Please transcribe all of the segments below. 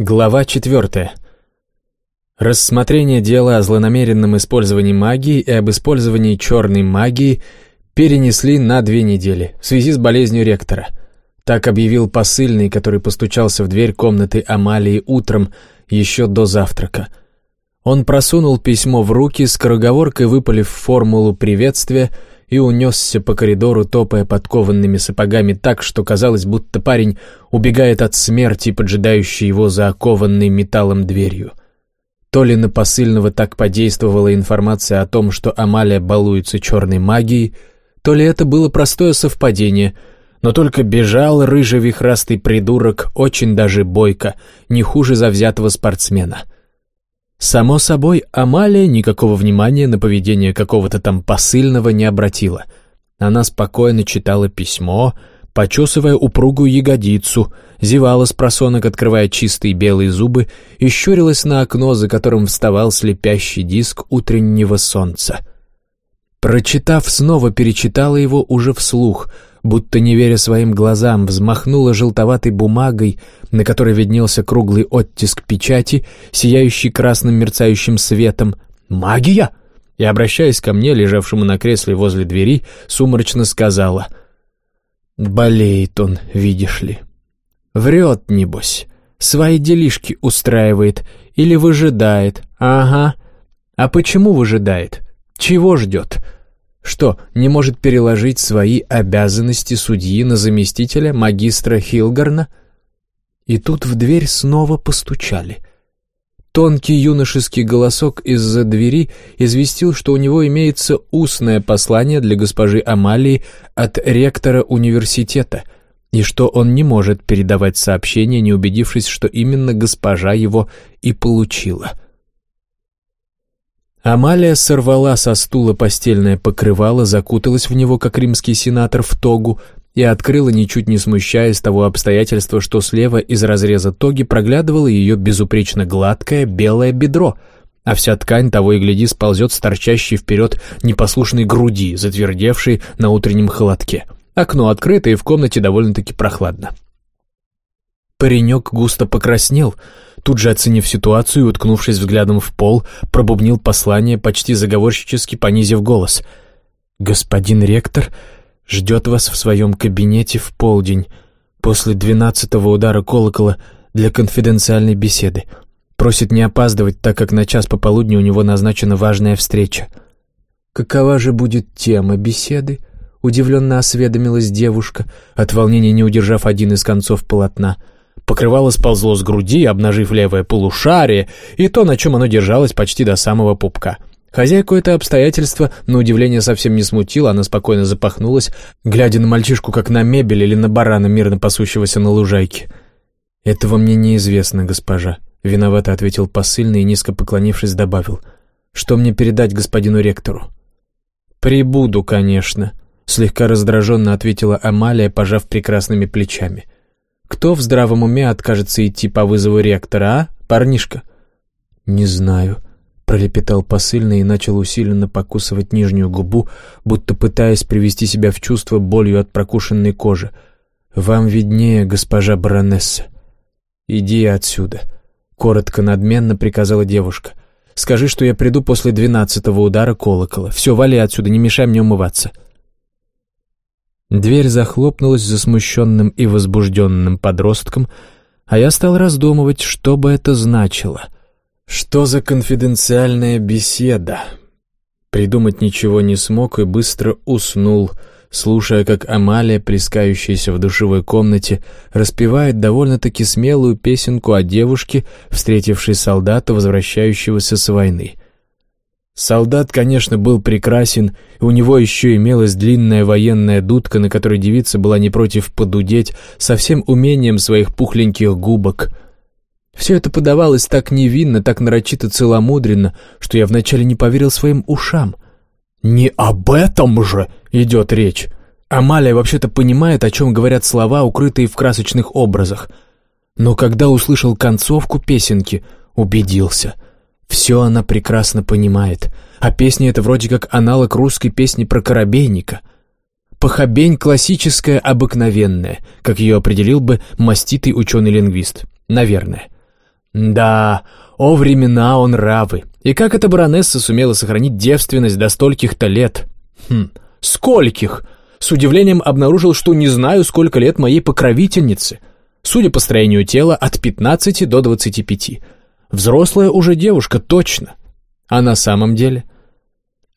Глава четвертая. Рассмотрение дела о злонамеренном использовании магии и об использовании черной магии перенесли на две недели в связи с болезнью ректора. Так объявил посыльный, который постучался в дверь комнаты Амалии утром, еще до завтрака. Он просунул письмо в руки, скороговоркой выпалив формулу приветствия — и унесся по коридору, топая подкованными сапогами так, что казалось, будто парень убегает от смерти, поджидающей его за окованной металлом дверью. То ли на посыльного так подействовала информация о том, что Амалия балуется черной магией, то ли это было простое совпадение, но только бежал рыжий вихрастый придурок очень даже бойко, не хуже завзятого спортсмена — Само собой, Амалия никакого внимания на поведение какого-то там посыльного не обратила. Она спокойно читала письмо, почесывая упругую ягодицу, зевала с просонок, открывая чистые белые зубы, и щурилась на окно, за которым вставал слепящий диск утреннего солнца. Прочитав, снова перечитала его уже вслух — будто не веря своим глазам, взмахнула желтоватой бумагой, на которой виднелся круглый оттиск печати, сияющий красным мерцающим светом. «Магия!» И, обращаясь ко мне, лежавшему на кресле возле двери, сумрачно сказала. «Болеет он, видишь ли. Врет, небось. Свои делишки устраивает или выжидает. Ага. А почему выжидает? Чего ждет?» Что, не может переложить свои обязанности судьи на заместителя магистра Хилгарна? И тут в дверь снова постучали. Тонкий юношеский голосок из-за двери известил, что у него имеется устное послание для госпожи Амалии от ректора университета, и что он не может передавать сообщение, не убедившись, что именно госпожа его и получила. — Амалия сорвала со стула постельное покрывало, закуталась в него, как римский сенатор, в тогу, и открыла, ничуть не смущаясь того обстоятельства, что слева из разреза тоги проглядывало ее безупречно гладкое белое бедро, а вся ткань того и гляди сползет с торчащей вперед непослушной груди, затвердевшей на утреннем холодке. Окно открыто, и в комнате довольно-таки прохладно. Паренек густо покраснел — Тут же, оценив ситуацию и уткнувшись взглядом в пол, пробубнил послание, почти заговорщически понизив голос. «Господин ректор ждет вас в своем кабинете в полдень, после двенадцатого удара колокола для конфиденциальной беседы. Просит не опаздывать, так как на час пополудни у него назначена важная встреча». «Какова же будет тема беседы?» — удивленно осведомилась девушка, от волнения не удержав один из концов полотна — Покрывало сползло с груди, обнажив левое полушарие, и то, на чем оно держалось почти до самого пупка. Хозяйку это обстоятельство, на удивление, совсем не смутило, она спокойно запахнулась, глядя на мальчишку, как на мебель или на барана, мирно пасущегося на лужайке. «Этого мне неизвестно, госпожа», — виновато ответил посыльный и, низко поклонившись, добавил. «Что мне передать господину ректору?» «Прибуду, конечно», — слегка раздраженно ответила Амалия, пожав прекрасными плечами. — кто в здравом уме откажется идти по вызову ректора, а, парнишка?» «Не знаю», — пролепетал посыльный и начал усиленно покусывать нижнюю губу, будто пытаясь привести себя в чувство болью от прокушенной кожи. «Вам виднее, госпожа баронесса». «Иди отсюда», — коротко надменно приказала девушка. «Скажи, что я приду после двенадцатого удара колокола. Все, вали отсюда, не мешай мне умываться». Дверь захлопнулась за смущенным и возбужденным подростком, а я стал раздумывать, что бы это значило. Что за конфиденциальная беседа? Придумать ничего не смог и быстро уснул, слушая, как Амалия, плескающаяся в душевой комнате, распевает довольно-таки смелую песенку о девушке, встретившей солдата, возвращающегося с войны — Солдат, конечно, был прекрасен, у него еще имелась длинная военная дудка, на которой девица была не против подудеть, со всем умением своих пухленьких губок. Все это подавалось так невинно, так нарочито целомудренно, что я вначале не поверил своим ушам. Не об этом же идет речь. Амалия вообще-то понимает, о чем говорят слова, укрытые в красочных образах. Но когда услышал концовку песенки, убедился — все она прекрасно понимает, а песня эта вроде как аналог русской песни про корабейника. Похабень классическая, обыкновенная, как ее определил бы маститый ученый-лингвист. Наверное. Да, о времена он равы. И как эта баронесса сумела сохранить девственность до стольких-то лет? Хм, скольких? С удивлением обнаружил, что не знаю, сколько лет моей покровительнице. Судя по строению тела, от 15 до 25. Взрослая уже девушка, точно. А на самом деле...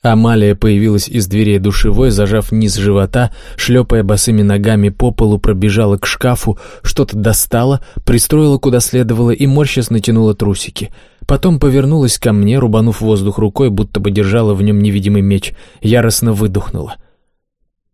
Амалия появилась из дверей душевой, зажав низ живота, шлепая босыми ногами по полу, пробежала к шкафу, что-то достала, пристроила куда следовало и морщас натянула трусики. Потом повернулась ко мне, рубанув воздух рукой, будто бы держала в нем невидимый меч, яростно выдохнула.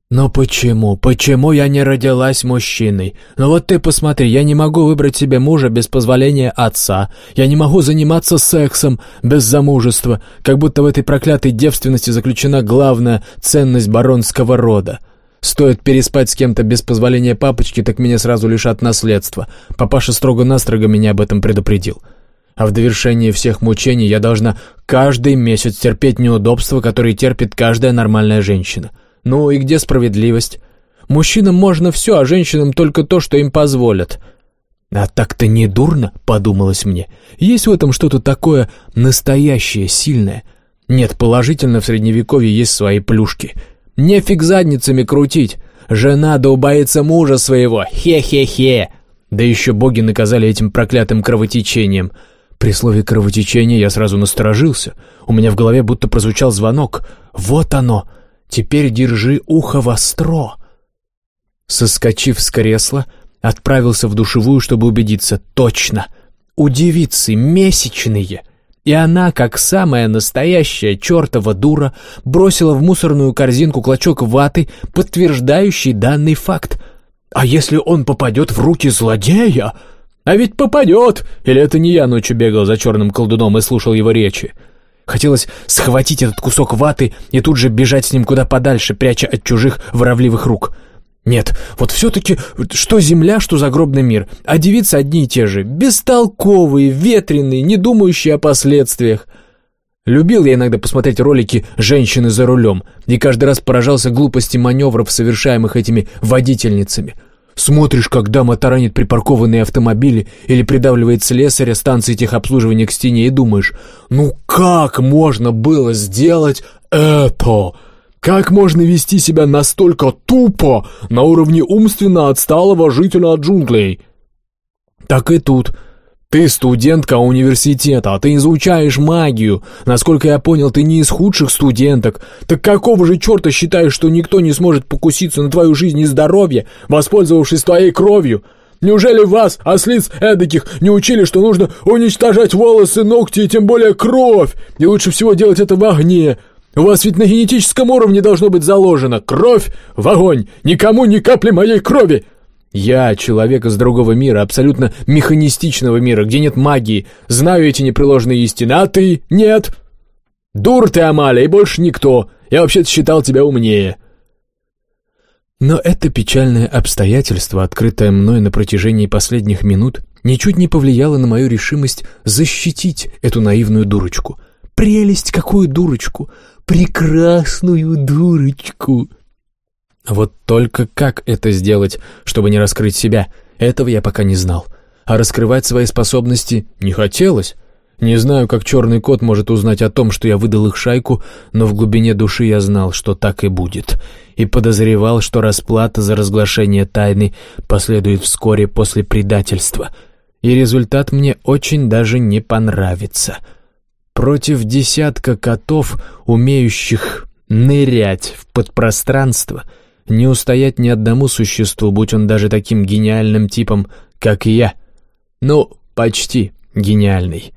«Но почему? Почему я не родилась мужчиной? Ну вот ты посмотри, я не могу выбрать себе мужа без позволения отца. Я не могу заниматься сексом без замужества, как будто в этой проклятой девственности заключена главная ценность баронского рода. Стоит переспать с кем-то без позволения папочки, так меня сразу лишат наследства. Папаша строго-настрого меня об этом предупредил. А в довершение всех мучений я должна каждый месяц терпеть неудобства, которые терпит каждая нормальная женщина». Ну и где справедливость? Мужчинам можно все, а женщинам только то, что им позволят. А так-то не дурно, подумалось мне. Есть в этом что-то такое настоящее, сильное. Нет, положительно в средневековье есть свои плюшки. Нефиг задницами крутить. Жена долбается мужа своего. Хе-хе-хе. Да еще боги наказали этим проклятым кровотечением. При слове «кровотечение» я сразу насторожился. У меня в голове будто прозвучал звонок. Вот оно, Теперь держи ухо востро!» Соскочив с кресла, отправился в душевую, чтобы убедиться. Точно! У девицы месячные! И она, как самая настоящая чертова дура, бросила в мусорную корзинку клочок ваты, подтверждающий данный факт. А если он попадет в руки злодея? А ведь попадет! Или это не я ночью бегал за черным колдуном и слушал его речи? Хотелось схватить этот кусок ваты и тут же бежать с ним куда подальше, пряча от чужих воровливых рук. Нет, вот все-таки что земля, что загробный мир, а девицы одни и те же, бестолковые, ветреные, не думающие о последствиях. Любил я иногда посмотреть ролики «Женщины за рулем» и каждый раз поражался глупости маневров, совершаемых этими водительницами – Смотришь, как дама таранит припаркованные автомобили или придавливает слесаря станции техобслуживания к стене и думаешь, ну как можно было сделать это? Как можно вести себя настолько тупо на уровне умственно отсталого жителя джунглей? Так и тут – ты студентка университета, а ты изучаешь магию. Насколько я понял, ты не из худших студенток. Так какого же черта считаешь, что никто не сможет покуситься на твою жизнь и здоровье, воспользовавшись твоей кровью? Неужели вас, ослиц эдаких, не учили, что нужно уничтожать волосы, ногти и тем более кровь? И лучше всего делать это в огне. У вас ведь на генетическом уровне должно быть заложено кровь в огонь. Никому ни капли моей крови. Я, человек из другого мира, абсолютно механистичного мира, где нет магии, знаю эти непреложные истины, а ты нет. Дур ты, Амалия, и больше никто. Я вообще-то считал тебя умнее. Но это печальное обстоятельство, открытое мной на протяжении последних минут, ничуть не повлияло на мою решимость защитить эту наивную дурочку. Прелесть, какую дурочку! Прекрасную дурочку! Вот только как это сделать, чтобы не раскрыть себя, этого я пока не знал. А раскрывать свои способности не хотелось. Не знаю, как черный кот может узнать о том, что я выдал их шайку, но в глубине души я знал, что так и будет. И подозревал, что расплата за разглашение тайны последует вскоре после предательства. И результат мне очень даже не понравится. Против десятка котов, умеющих нырять в подпространство — не устоять ни одному существу, будь он даже таким гениальным типом, как и я. Ну, почти гениальный.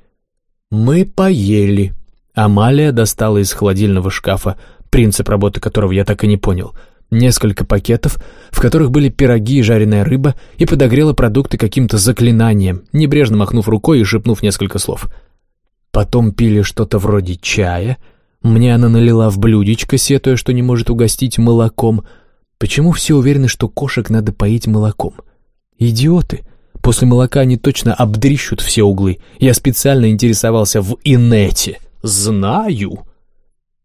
Мы поели. Амалия достала из холодильного шкафа, принцип работы которого я так и не понял, несколько пакетов, в которых были пироги и жареная рыба, и подогрела продукты каким-то заклинанием, небрежно махнув рукой и шепнув несколько слов. Потом пили что-то вроде чая. Мне она налила в блюдечко, сетуя, что не может угостить молоком — Почему все уверены, что кошек надо поить молоком? Идиоты! После молока они точно обдрищут все углы. Я специально интересовался в инете. Знаю.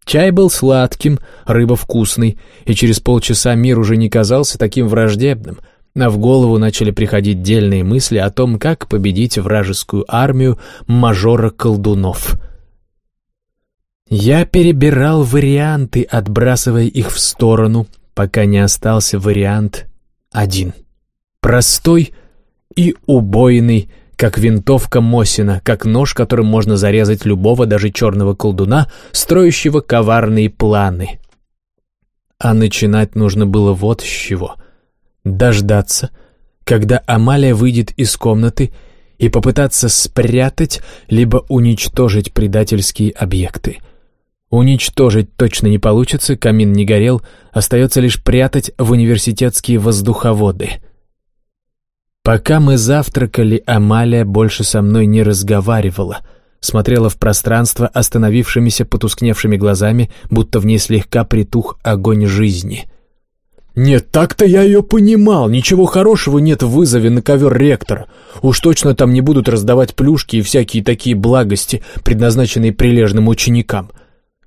Чай был сладким, рыба вкусной, и через полчаса мир уже не казался таким враждебным. а в голову начали приходить дельные мысли о том, как победить вражескую армию мажора колдунов. Я перебирал варианты, отбрасывая их в сторону, пока не остался вариант один. Простой и убойный, как винтовка Мосина, как нож, которым можно зарезать любого, даже черного колдуна, строящего коварные планы. А начинать нужно было вот с чего. Дождаться, когда Амалия выйдет из комнаты и попытаться спрятать либо уничтожить предательские объекты — Уничтожить точно не получится, камин не горел, остается лишь прятать в университетские воздуховоды. Пока мы завтракали, Амалия больше со мной не разговаривала, смотрела в пространство остановившимися потускневшими глазами, будто в ней слегка притух огонь жизни. «Нет, так-то я ее понимал. Ничего хорошего нет в вызове на ковер ректора. Уж точно там не будут раздавать плюшки и всякие такие благости, предназначенные прилежным ученикам».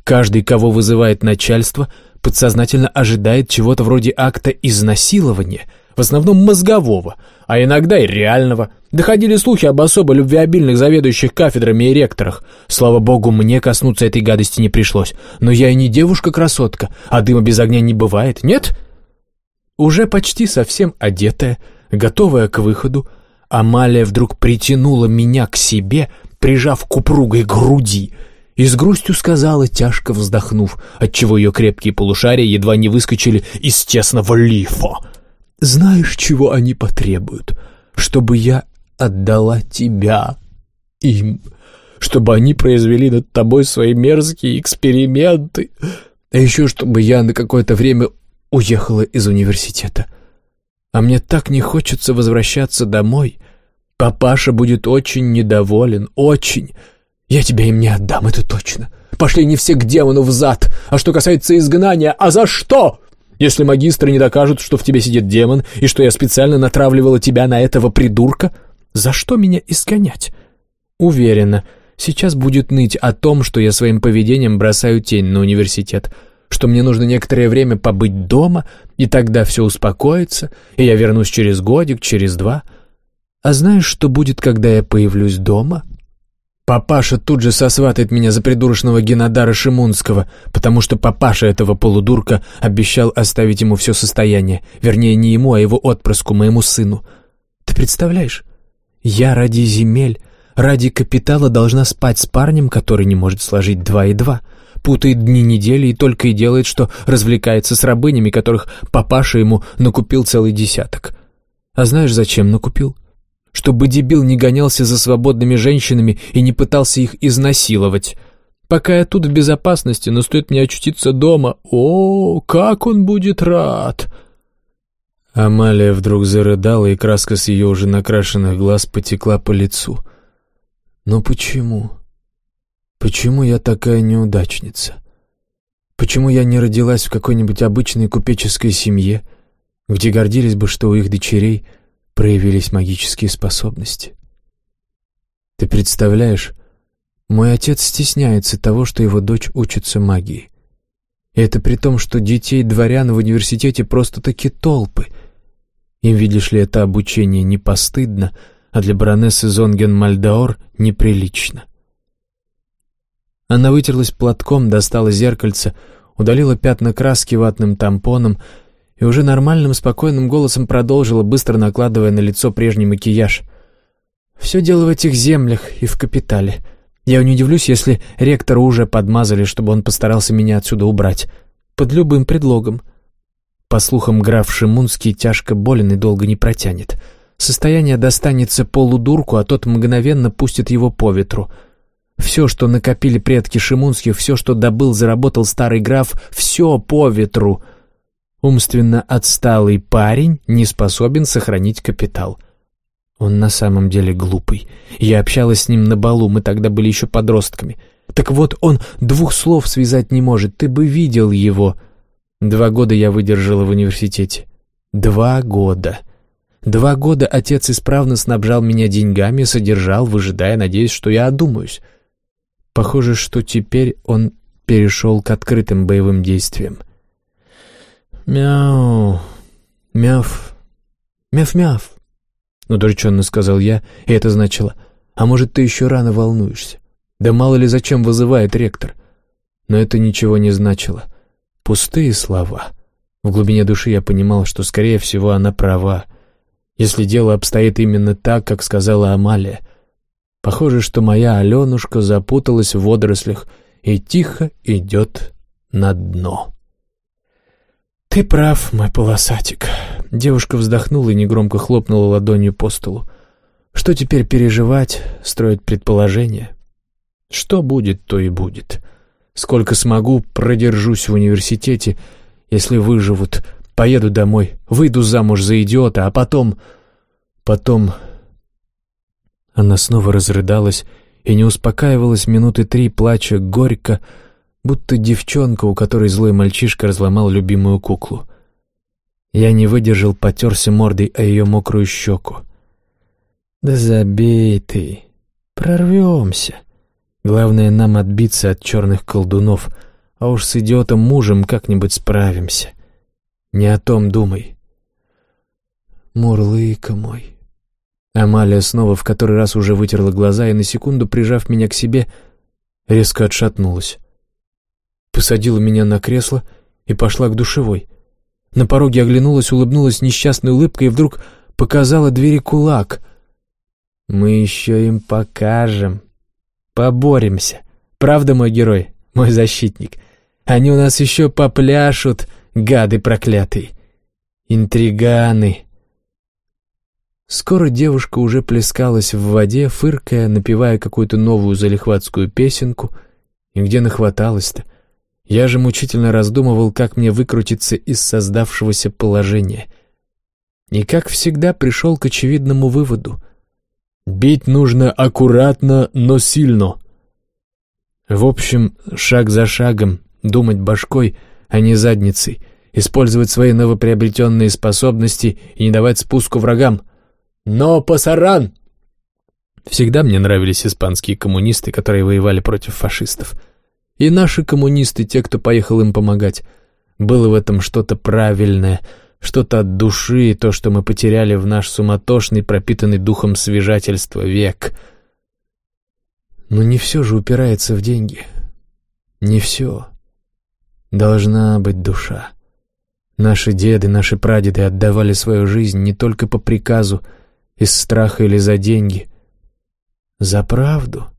Каждый, кого вызывает начальство, подсознательно ожидает чего-то вроде акта изнасилования, в основном мозгового, а иногда и реального. Доходили слухи об особо любвеобильных заведующих кафедрами и ректорах. Слава богу, мне коснуться этой гадости не пришлось. Но я и не девушка-красотка, а дыма без огня не бывает, нет? Уже почти совсем одетая, готовая к выходу, Амалия вдруг притянула меня к себе, прижав к упругой груди — и с грустью сказала, тяжко вздохнув, отчего ее крепкие полушария едва не выскочили из тесного лифа. «Знаешь, чего они потребуют? Чтобы я отдала тебя им, чтобы они произвели над тобой свои мерзкие эксперименты, а еще чтобы я на какое-то время уехала из университета. А мне так не хочется возвращаться домой. Папаша будет очень недоволен, очень...» Я тебя им не отдам, это точно. Пошли не все к демону в зад. А что касается изгнания, а за что? Если магистры не докажут, что в тебе сидит демон, и что я специально натравливала тебя на этого придурка, за что меня изгонять? Уверена, сейчас будет ныть о том, что я своим поведением бросаю тень на университет, что мне нужно некоторое время побыть дома, и тогда все успокоится, и я вернусь через годик, через два. А знаешь, что будет, когда я появлюсь дома?» Папаша тут же сосватает меня за придурочного Генодара Шимунского, потому что папаша этого полудурка обещал оставить ему все состояние, вернее, не ему, а его отпрыску, моему сыну. Ты представляешь? Я ради земель, ради капитала должна спать с парнем, который не может сложить два и два, путает дни недели и только и делает, что развлекается с рабынями, которых папаша ему накупил целый десяток. А знаешь, зачем накупил? — чтобы дебил не гонялся за свободными женщинами и не пытался их изнасиловать. Пока я тут в безопасности, но стоит мне очутиться дома, о, как он будет рад!» Амалия вдруг зарыдала, и краска с ее уже накрашенных глаз потекла по лицу. «Но почему? Почему я такая неудачница? Почему я не родилась в какой-нибудь обычной купеческой семье, где гордились бы, что у их дочерей — проявились магические способности. Ты представляешь, мой отец стесняется того, что его дочь учится магии. И это при том, что детей дворян в университете просто-таки толпы. Им, видишь ли, это обучение не постыдно, а для баронессы Зонген-Мальдаор неприлично. Она вытерлась платком, достала зеркальце, удалила пятна краски ватным тампоном — и уже нормальным, спокойным голосом продолжила, быстро накладывая на лицо прежний макияж. «Все дело в этих землях и в капитале. Я не удивлюсь, если ректора уже подмазали, чтобы он постарался меня отсюда убрать. Под любым предлогом. По слухам, граф Шимунский тяжко болен и долго не протянет. Состояние достанется полудурку, а тот мгновенно пустит его по ветру». Все, что накопили предки Шимунских, все, что добыл, заработал старый граф, все по ветру — Умственно отсталый парень не способен сохранить капитал. Он на самом деле глупый. Я общалась с ним на балу, мы тогда были еще подростками. Так вот, он двух слов связать не может, ты бы видел его. Два года я выдержала в университете. Два года. Два года отец исправно снабжал меня деньгами, содержал, выжидая, надеясь, что я одумаюсь. Похоже, что теперь он перешел к открытым боевым действиям. Мяу, мяв, «Мяв-мяв», — удрученно сказал я, и это значило, «А может, ты еще рано волнуешься? Да мало ли зачем вызывает ректор». Но это ничего не значило. Пустые слова. В глубине души я понимал, что, скорее всего, она права. Если дело обстоит именно так, как сказала Амалия. Похоже, что моя Аленушка запуталась в водорослях и тихо идет на дно. «Ты прав, мой полосатик». Девушка вздохнула и негромко хлопнула ладонью по столу. «Что теперь переживать, строить предположения? Что будет, то и будет. Сколько смогу, продержусь в университете, если выживут, поеду домой, выйду замуж за идиота, а потом... Потом...» Она снова разрыдалась и не успокаивалась минуты три, плача горько, будто девчонка, у которой злой мальчишка разломал любимую куклу. Я не выдержал, потерся мордой о ее мокрую щеку. «Да забей ты, прорвемся. Главное, нам отбиться от черных колдунов, а уж с идиотом мужем как-нибудь справимся. Не о том думай». «Мурлыка мой». Амалия снова в который раз уже вытерла глаза и, на секунду прижав меня к себе, резко отшатнулась посадила меня на кресло и пошла к душевой. На пороге оглянулась, улыбнулась несчастной улыбкой и вдруг показала двери кулак. «Мы еще им покажем. Поборемся. Правда, мой герой, мой защитник? Они у нас еще попляшут, гады проклятые. Интриганы». Скоро девушка уже плескалась в воде, фыркая, напевая какую-то новую залихватскую песенку. И где нахваталась-то? Я же мучительно раздумывал, как мне выкрутиться из создавшегося положения. И, как всегда, пришел к очевидному выводу. Бить нужно аккуратно, но сильно. В общем, шаг за шагом, думать башкой, а не задницей, использовать свои новоприобретенные способности и не давать спуску врагам. Но пасаран! Всегда мне нравились испанские коммунисты, которые воевали против фашистов. И наши коммунисты, те, кто поехал им помогать. Было в этом что-то правильное, что-то от души, то, что мы потеряли в наш суматошный, пропитанный духом свежательства век. Но не все же упирается в деньги. Не все. Должна быть душа. Наши деды, наши прадеды отдавали свою жизнь не только по приказу, из страха или за деньги. За правду —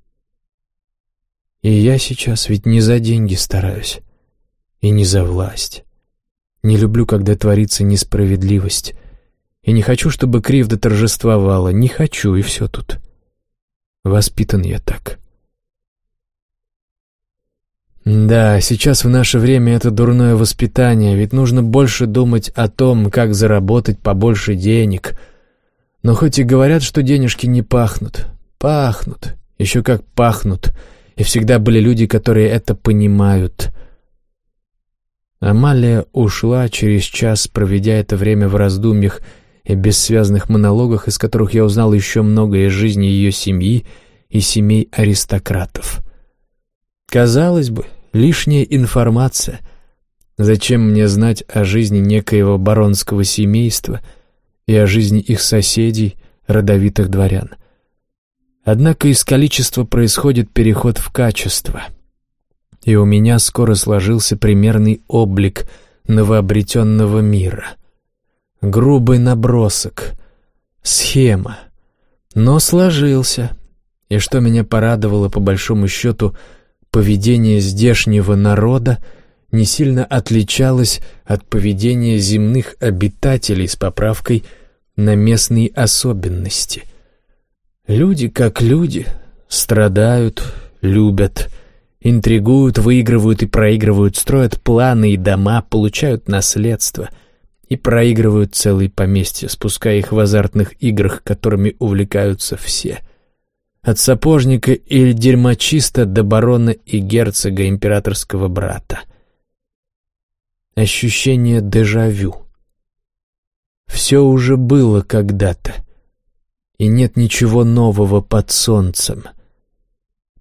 и я сейчас ведь не за деньги стараюсь. И не за власть. Не люблю, когда творится несправедливость. И не хочу, чтобы кривда торжествовала. Не хочу, и все тут. Воспитан я так. Да, сейчас в наше время это дурное воспитание, ведь нужно больше думать о том, как заработать побольше денег. Но хоть и говорят, что денежки не пахнут, пахнут, еще как пахнут — и всегда были люди, которые это понимают. Амалия ушла через час, проведя это время в раздумьях и бессвязных монологах, из которых я узнал еще многое из жизни ее семьи и семей аристократов. Казалось бы, лишняя информация. Зачем мне знать о жизни некоего баронского семейства и о жизни их соседей, родовитых дворян? Однако из количества происходит переход в качество. И у меня скоро сложился примерный облик новообретенного мира. Грубый набросок, схема. Но сложился. И что меня порадовало, по большому счету, поведение здешнего народа не сильно отличалось от поведения земных обитателей с поправкой на местные особенности — Люди как люди, страдают, любят, интригуют, выигрывают и проигрывают, строят планы и дома, получают наследство и проигрывают целые поместья, спуская их в азартных играх, которыми увлекаются все. От сапожника или дерьмочиста до барона и герцога императорского брата. Ощущение дежавю. Все уже было когда-то — и нет ничего нового под солнцем.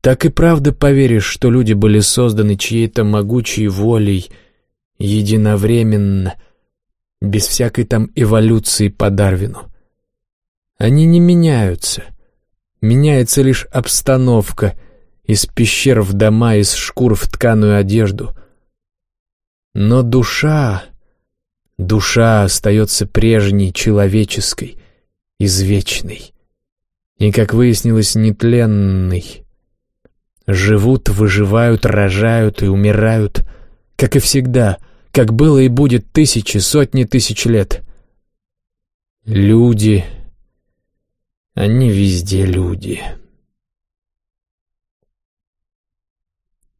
Так и правда поверишь, что люди были созданы чьей-то могучей волей единовременно, без всякой там эволюции по Дарвину. Они не меняются. Меняется лишь обстановка из пещер в дома, из шкур в тканую одежду. Но душа, душа остается прежней, человеческой, извечной и, как выяснилось, нетленной. Живут, выживают, рожают и умирают, как и всегда, как было и будет тысячи, сотни тысяч лет. Люди, они везде люди.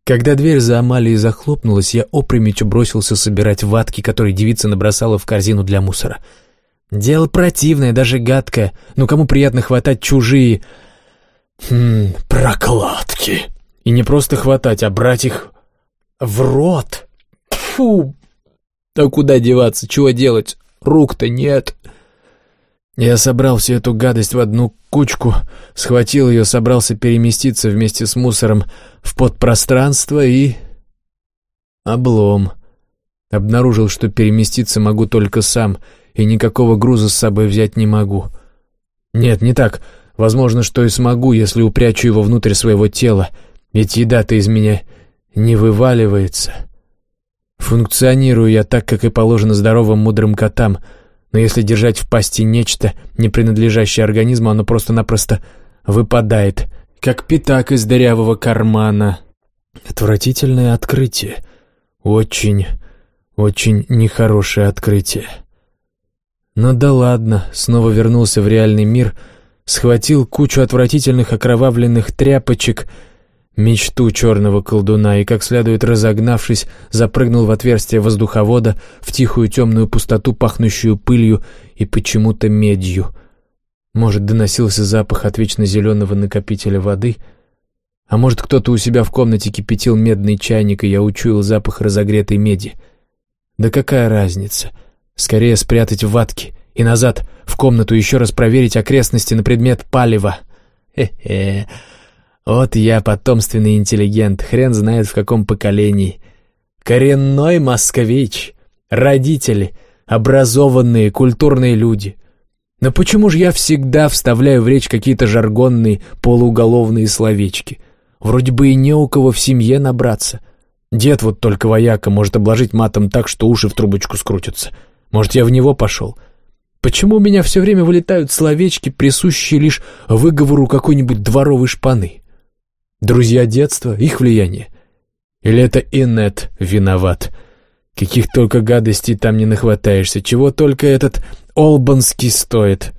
Когда дверь за Амалией захлопнулась, я опрометью бросился собирать ватки, которые девица набросала в корзину для мусора. Дело противное, даже гадкое, но кому приятно хватать чужие... Хм, прокладки. И не просто хватать, а брать их в рот. Фу! А куда деваться, чего делать? Рук-то нет. Я собрал всю эту гадость в одну кучку, схватил ее, собрался переместиться вместе с мусором в подпространство и... Облом. Обнаружил, что переместиться могу только сам, и никакого груза с собой взять не могу. Нет, не так. Возможно, что и смогу, если упрячу его внутрь своего тела, ведь еда-то из меня не вываливается. Функционирую я так, как и положено здоровым мудрым котам — но если держать в пасти нечто, не принадлежащее организму, оно просто-напросто выпадает, как пятак из дырявого кармана. Отвратительное открытие. Очень, очень нехорошее открытие. Но ну да ладно, снова вернулся в реальный мир, схватил кучу отвратительных окровавленных тряпочек — мечту черного колдуна и, как следует разогнавшись, запрыгнул в отверстие воздуховода в тихую темную пустоту, пахнущую пылью и почему-то медью. Может, доносился запах от вечно зеленого накопителя воды, а может, кто-то у себя в комнате кипятил медный чайник, и я учуял запах разогретой меди. Да какая разница? Скорее спрятать в ватке и назад в комнату еще раз проверить окрестности на предмет палева. Хе-хе... Вот я потомственный интеллигент, хрен знает в каком поколении. Коренной москвич. Родители, образованные, культурные люди. Но почему же я всегда вставляю в речь какие-то жаргонные, полууголовные словечки? Вроде бы и не у кого в семье набраться. Дед вот только вояка может обложить матом так, что уши в трубочку скрутятся. Может, я в него пошел? Почему у меня все время вылетают словечки, присущие лишь выговору какой-нибудь дворовой шпаны? Друзья детства, их влияние? Или это Инет виноват? Каких только гадостей там не нахватаешься, чего только этот Олбанский стоит.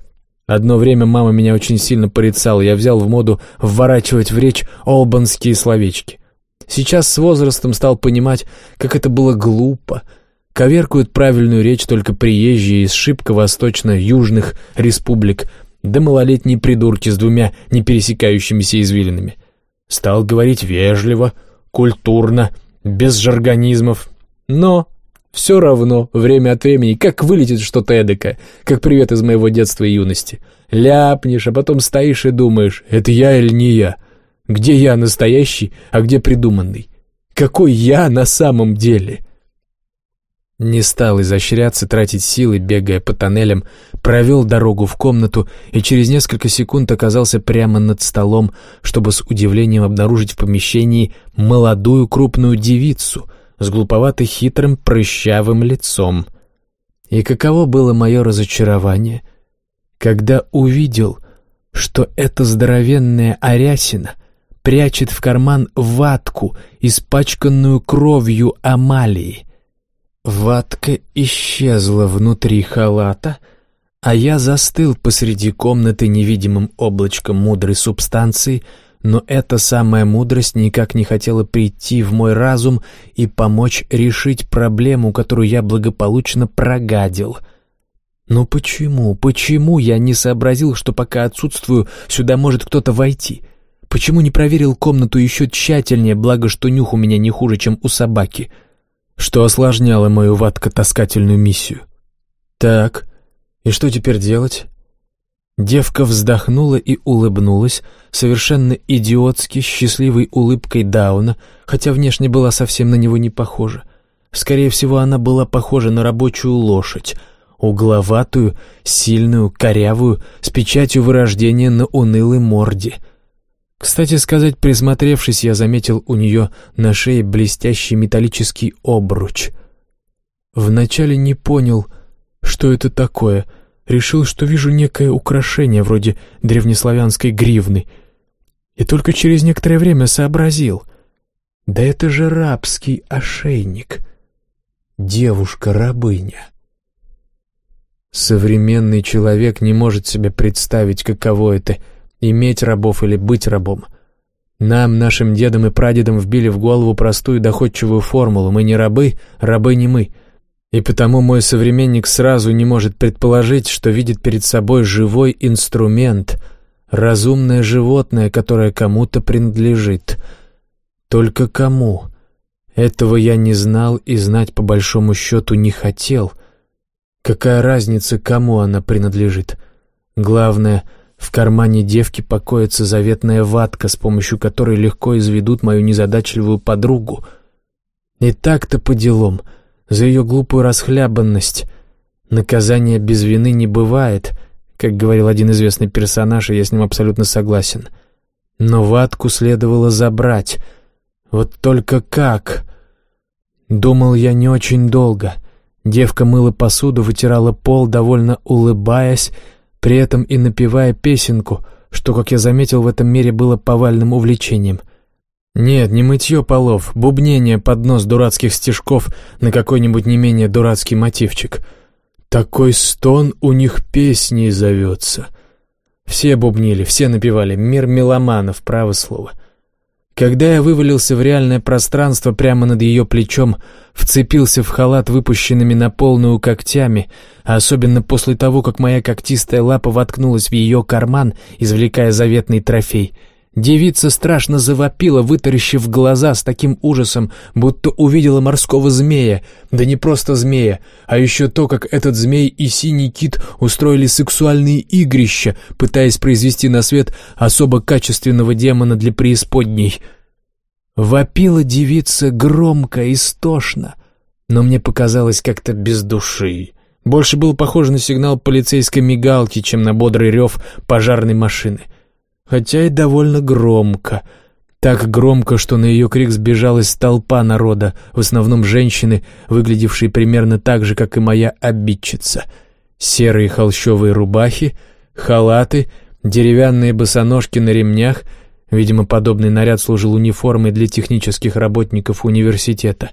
Одно время мама меня очень сильно порицала, я взял в моду вворачивать в речь олбанские словечки. Сейчас с возрастом стал понимать, как это было глупо. Коверкуют правильную речь только приезжие из шибко восточно-южных республик, да малолетние придурки с двумя не пересекающимися извилинами. Стал говорить вежливо, культурно, без жаргонизмов. Но все равно, время от времени, как вылетит что-то эдакое, как привет из моего детства и юности. Ляпнешь, а потом стоишь и думаешь, это я или не я? Где я настоящий, а где придуманный? Какой я на самом деле?» Не стал изощряться, тратить силы, бегая по тоннелям, провел дорогу в комнату и через несколько секунд оказался прямо над столом, чтобы с удивлением обнаружить в помещении молодую крупную девицу с глуповато хитрым прыщавым лицом. И каково было мое разочарование, когда увидел, что эта здоровенная Арясина прячет в карман ватку, испачканную кровью Амалии — Ватка исчезла внутри халата, а я застыл посреди комнаты невидимым облачком мудрой субстанции, но эта самая мудрость никак не хотела прийти в мой разум и помочь решить проблему, которую я благополучно прогадил. Но почему, почему я не сообразил, что пока отсутствую, сюда может кто-то войти? Почему не проверил комнату еще тщательнее, благо что нюх у меня не хуже, чем у собаки?» Что осложняло мою ваткотаскательную миссию. «Так, и что теперь делать?» Девка вздохнула и улыбнулась, совершенно идиотски, счастливой улыбкой Дауна, хотя внешне была совсем на него не похожа. Скорее всего, она была похожа на рабочую лошадь, угловатую, сильную, корявую, с печатью вырождения на унылой морде. Кстати сказать, присмотревшись, я заметил у нее на шее блестящий металлический обруч. Вначале не понял, что это такое, решил, что вижу некое украшение вроде древнеславянской гривны, и только через некоторое время сообразил. Да это же рабский ошейник. Девушка-рабыня. Современный человек не может себе представить, каково это — иметь рабов или быть рабом. Нам, нашим дедам и прадедам, вбили в голову простую доходчивую формулу «мы не рабы, рабы не мы». И потому мой современник сразу не может предположить, что видит перед собой живой инструмент, разумное животное, которое кому-то принадлежит. Только кому? Этого я не знал и знать по большому счету не хотел — Какая разница, кому она принадлежит? Главное, в кармане девки покоится заветная ватка, с помощью которой легко изведут мою незадачливую подругу. И так-то по делам, за ее глупую расхлябанность. Наказания без вины не бывает, как говорил один известный персонаж, и я с ним абсолютно согласен. Но ватку следовало забрать. Вот только как? Думал я не очень долго — Девка мыла посуду, вытирала пол, довольно улыбаясь, при этом и напевая песенку, что, как я заметил, в этом мире было повальным увлечением. Нет, не мытье полов, бубнение под нос дурацких стишков на какой-нибудь не менее дурацкий мотивчик. Такой стон у них песней зовется. Все бубнили, все напевали, мир меломанов, право слово. Когда я вывалился в реальное пространство прямо над ее плечом, вцепился в халат выпущенными на полную когтями, а особенно после того, как моя когтистая лапа воткнулась в ее карман, извлекая заветный трофей — Девица страшно завопила, вытаращив глаза с таким ужасом, будто увидела морского змея. Да не просто змея, а еще то, как этот змей и синий кит устроили сексуальные игрища, пытаясь произвести на свет особо качественного демона для преисподней. Вопила девица громко, истошно, но мне показалось как-то без души. Больше было похоже на сигнал полицейской мигалки, чем на бодрый рев пожарной машины — хотя и довольно громко. Так громко, что на ее крик сбежалась толпа народа, в основном женщины, выглядевшие примерно так же, как и моя обидчица. Серые холщовые рубахи, халаты, деревянные босоножки на ремнях, видимо, подобный наряд служил униформой для технических работников университета.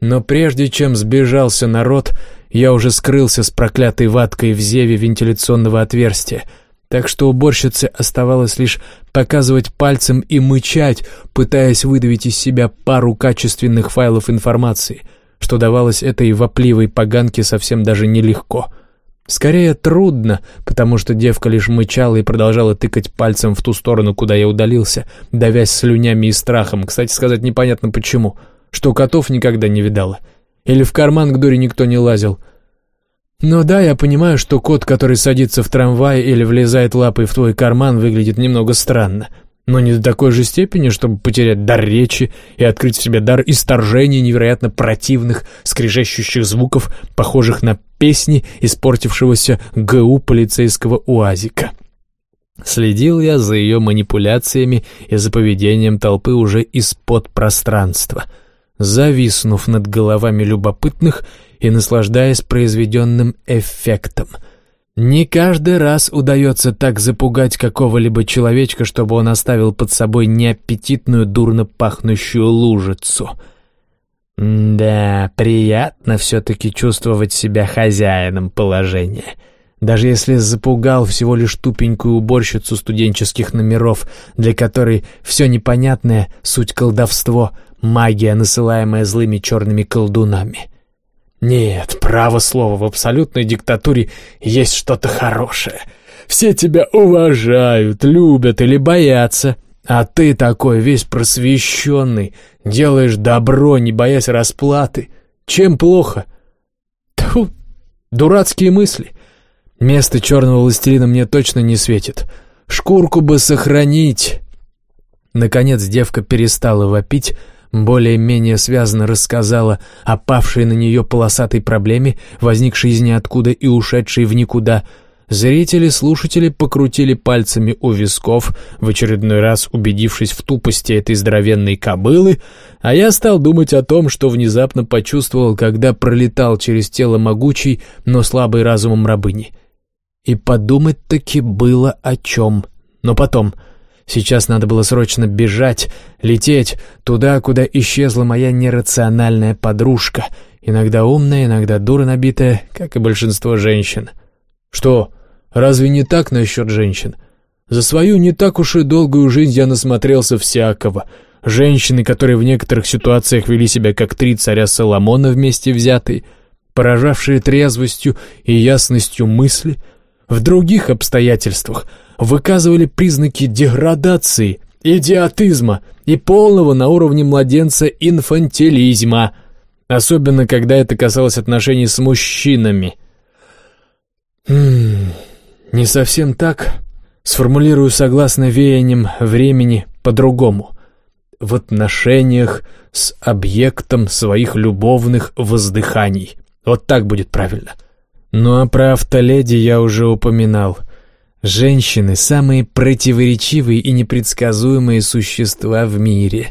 Но прежде чем сбежался народ, я уже скрылся с проклятой ваткой в зеве вентиляционного отверстия — так что уборщице оставалось лишь показывать пальцем и мычать, пытаясь выдавить из себя пару качественных файлов информации, что давалось этой вопливой поганке совсем даже нелегко. Скорее трудно, потому что девка лишь мычала и продолжала тыкать пальцем в ту сторону, куда я удалился, давясь слюнями и страхом, кстати сказать, непонятно почему, что котов никогда не видала. Или в карман к дуре никто не лазил — но да, я понимаю, что кот, который садится в трамвай или влезает лапой в твой карман, выглядит немного странно. Но не до такой же степени, чтобы потерять дар речи и открыть в себе дар исторжения невероятно противных, скрежещущих звуков, похожих на песни испортившегося ГУ полицейского УАЗика. Следил я за ее манипуляциями и за поведением толпы уже из-под пространства, зависнув над головами любопытных и наслаждаясь произведенным эффектом. Не каждый раз удается так запугать какого-либо человечка, чтобы он оставил под собой неаппетитную, дурно пахнущую лужицу. Да, приятно все-таки чувствовать себя хозяином положения. Даже если запугал всего лишь тупенькую уборщицу студенческих номеров, для которой все непонятное — суть колдовство, магия, насылаемая злыми черными колдунами. Нет, право слово, в абсолютной диктатуре есть что-то хорошее. Все тебя уважают, любят или боятся, а ты такой весь просвещенный, делаешь добро, не боясь расплаты. Чем плохо? Тьфу, дурацкие мысли. Место черного властелина мне точно не светит. Шкурку бы сохранить. Наконец девка перестала вопить, более-менее связно рассказала о павшей на нее полосатой проблеме, возникшей из ниоткуда и ушедшей в никуда, зрители-слушатели покрутили пальцами у висков, в очередной раз убедившись в тупости этой здоровенной кобылы, а я стал думать о том, что внезапно почувствовал, когда пролетал через тело могучей, но слабой разумом рабыни. И подумать-таки было о чем. Но потом... Сейчас надо было срочно бежать, лететь туда, куда исчезла моя нерациональная подружка, иногда умная, иногда дура набитая, как и большинство женщин. Что, разве не так насчет женщин? За свою не так уж и долгую жизнь я насмотрелся всякого. Женщины, которые в некоторых ситуациях вели себя как три царя Соломона вместе взятые, поражавшие трезвостью и ясностью мысли, в других обстоятельствах — выказывали признаки деградации, идиотизма и полного на уровне младенца инфантилизма, особенно когда это касалось отношений с мужчинами. Хм, не совсем так. Сформулирую согласно веяниям времени по-другому. В отношениях с объектом своих любовных воздыханий. Вот так будет правильно. Ну а про автоледи я уже упоминал. Женщины — самые противоречивые и непредсказуемые существа в мире.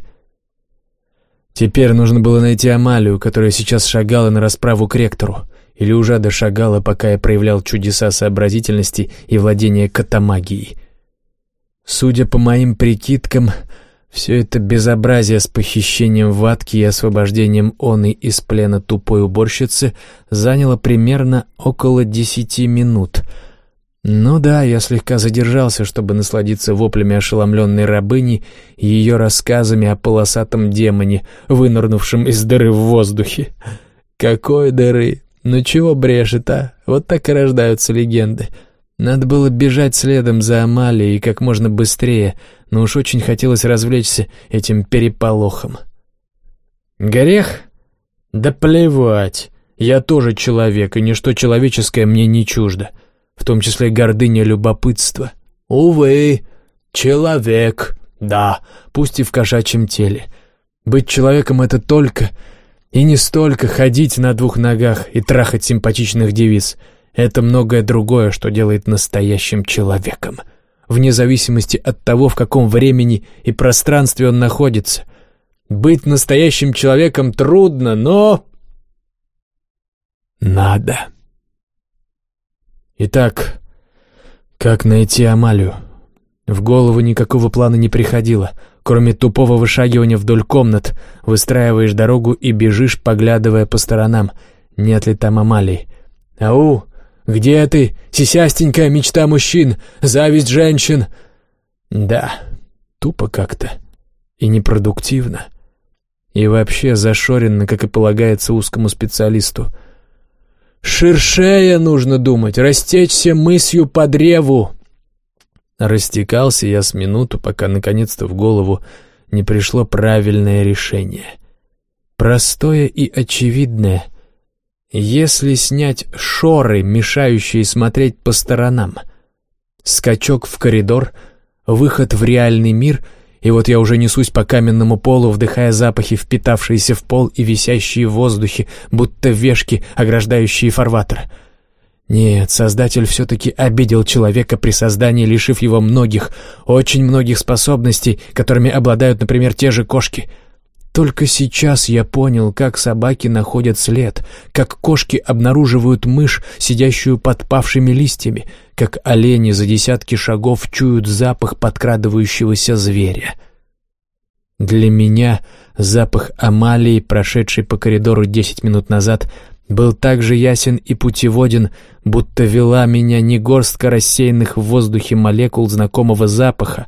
Теперь нужно было найти Амалию, которая сейчас шагала на расправу к ректору, или уже дошагала, пока я проявлял чудеса сообразительности и владения катамагией. Судя по моим прикидкам, все это безобразие с похищением ватки и освобождением оны из плена тупой уборщицы заняло примерно около десяти минут — ну да, я слегка задержался, чтобы насладиться воплями ошеломленной рабыни и ее рассказами о полосатом демоне, вынырнувшем из дыры в воздухе. Какой дыры? Ну чего брешет, а? Вот так и рождаются легенды. Надо было бежать следом за Амалией как можно быстрее, но уж очень хотелось развлечься этим переполохом. Грех? Да плевать. Я тоже человек, и ничто человеческое мне не чуждо в том числе гордыня любопытства. Увы, человек, да, пусть и в кошачьем теле. Быть человеком — это только и не столько ходить на двух ногах и трахать симпатичных девиц. Это многое другое, что делает настоящим человеком. Вне зависимости от того, в каком времени и пространстве он находится. Быть настоящим человеком трудно, но... Надо. Итак, как найти Амалию? В голову никакого плана не приходило, кроме тупого вышагивания вдоль комнат, выстраиваешь дорогу и бежишь, поглядывая по сторонам, нет ли там Амалии. «Ау, где ты, сисястенькая мечта мужчин, зависть женщин?» «Да, тупо как-то и непродуктивно. И вообще зашоренно, как и полагается узкому специалисту». Ширшее нужно думать, растечься мысью по древу. Растекался я с минуту, пока наконец-то в голову не пришло правильное решение. Простое и очевидное. Если снять шоры, мешающие смотреть по сторонам, скачок в коридор, выход в реальный мир — и вот я уже несусь по каменному полу, вдыхая запахи, впитавшиеся в пол и висящие в воздухе, будто вешки, ограждающие фарватер. Нет, Создатель все-таки обидел человека при создании, лишив его многих, очень многих способностей, которыми обладают, например, те же кошки — только сейчас я понял, как собаки находят след, как кошки обнаруживают мышь, сидящую под павшими листьями, как олени за десятки шагов чуют запах подкрадывающегося зверя. Для меня запах Амалии, прошедший по коридору десять минут назад, был так же ясен и путеводен, будто вела меня не горстка рассеянных в воздухе молекул знакомого запаха,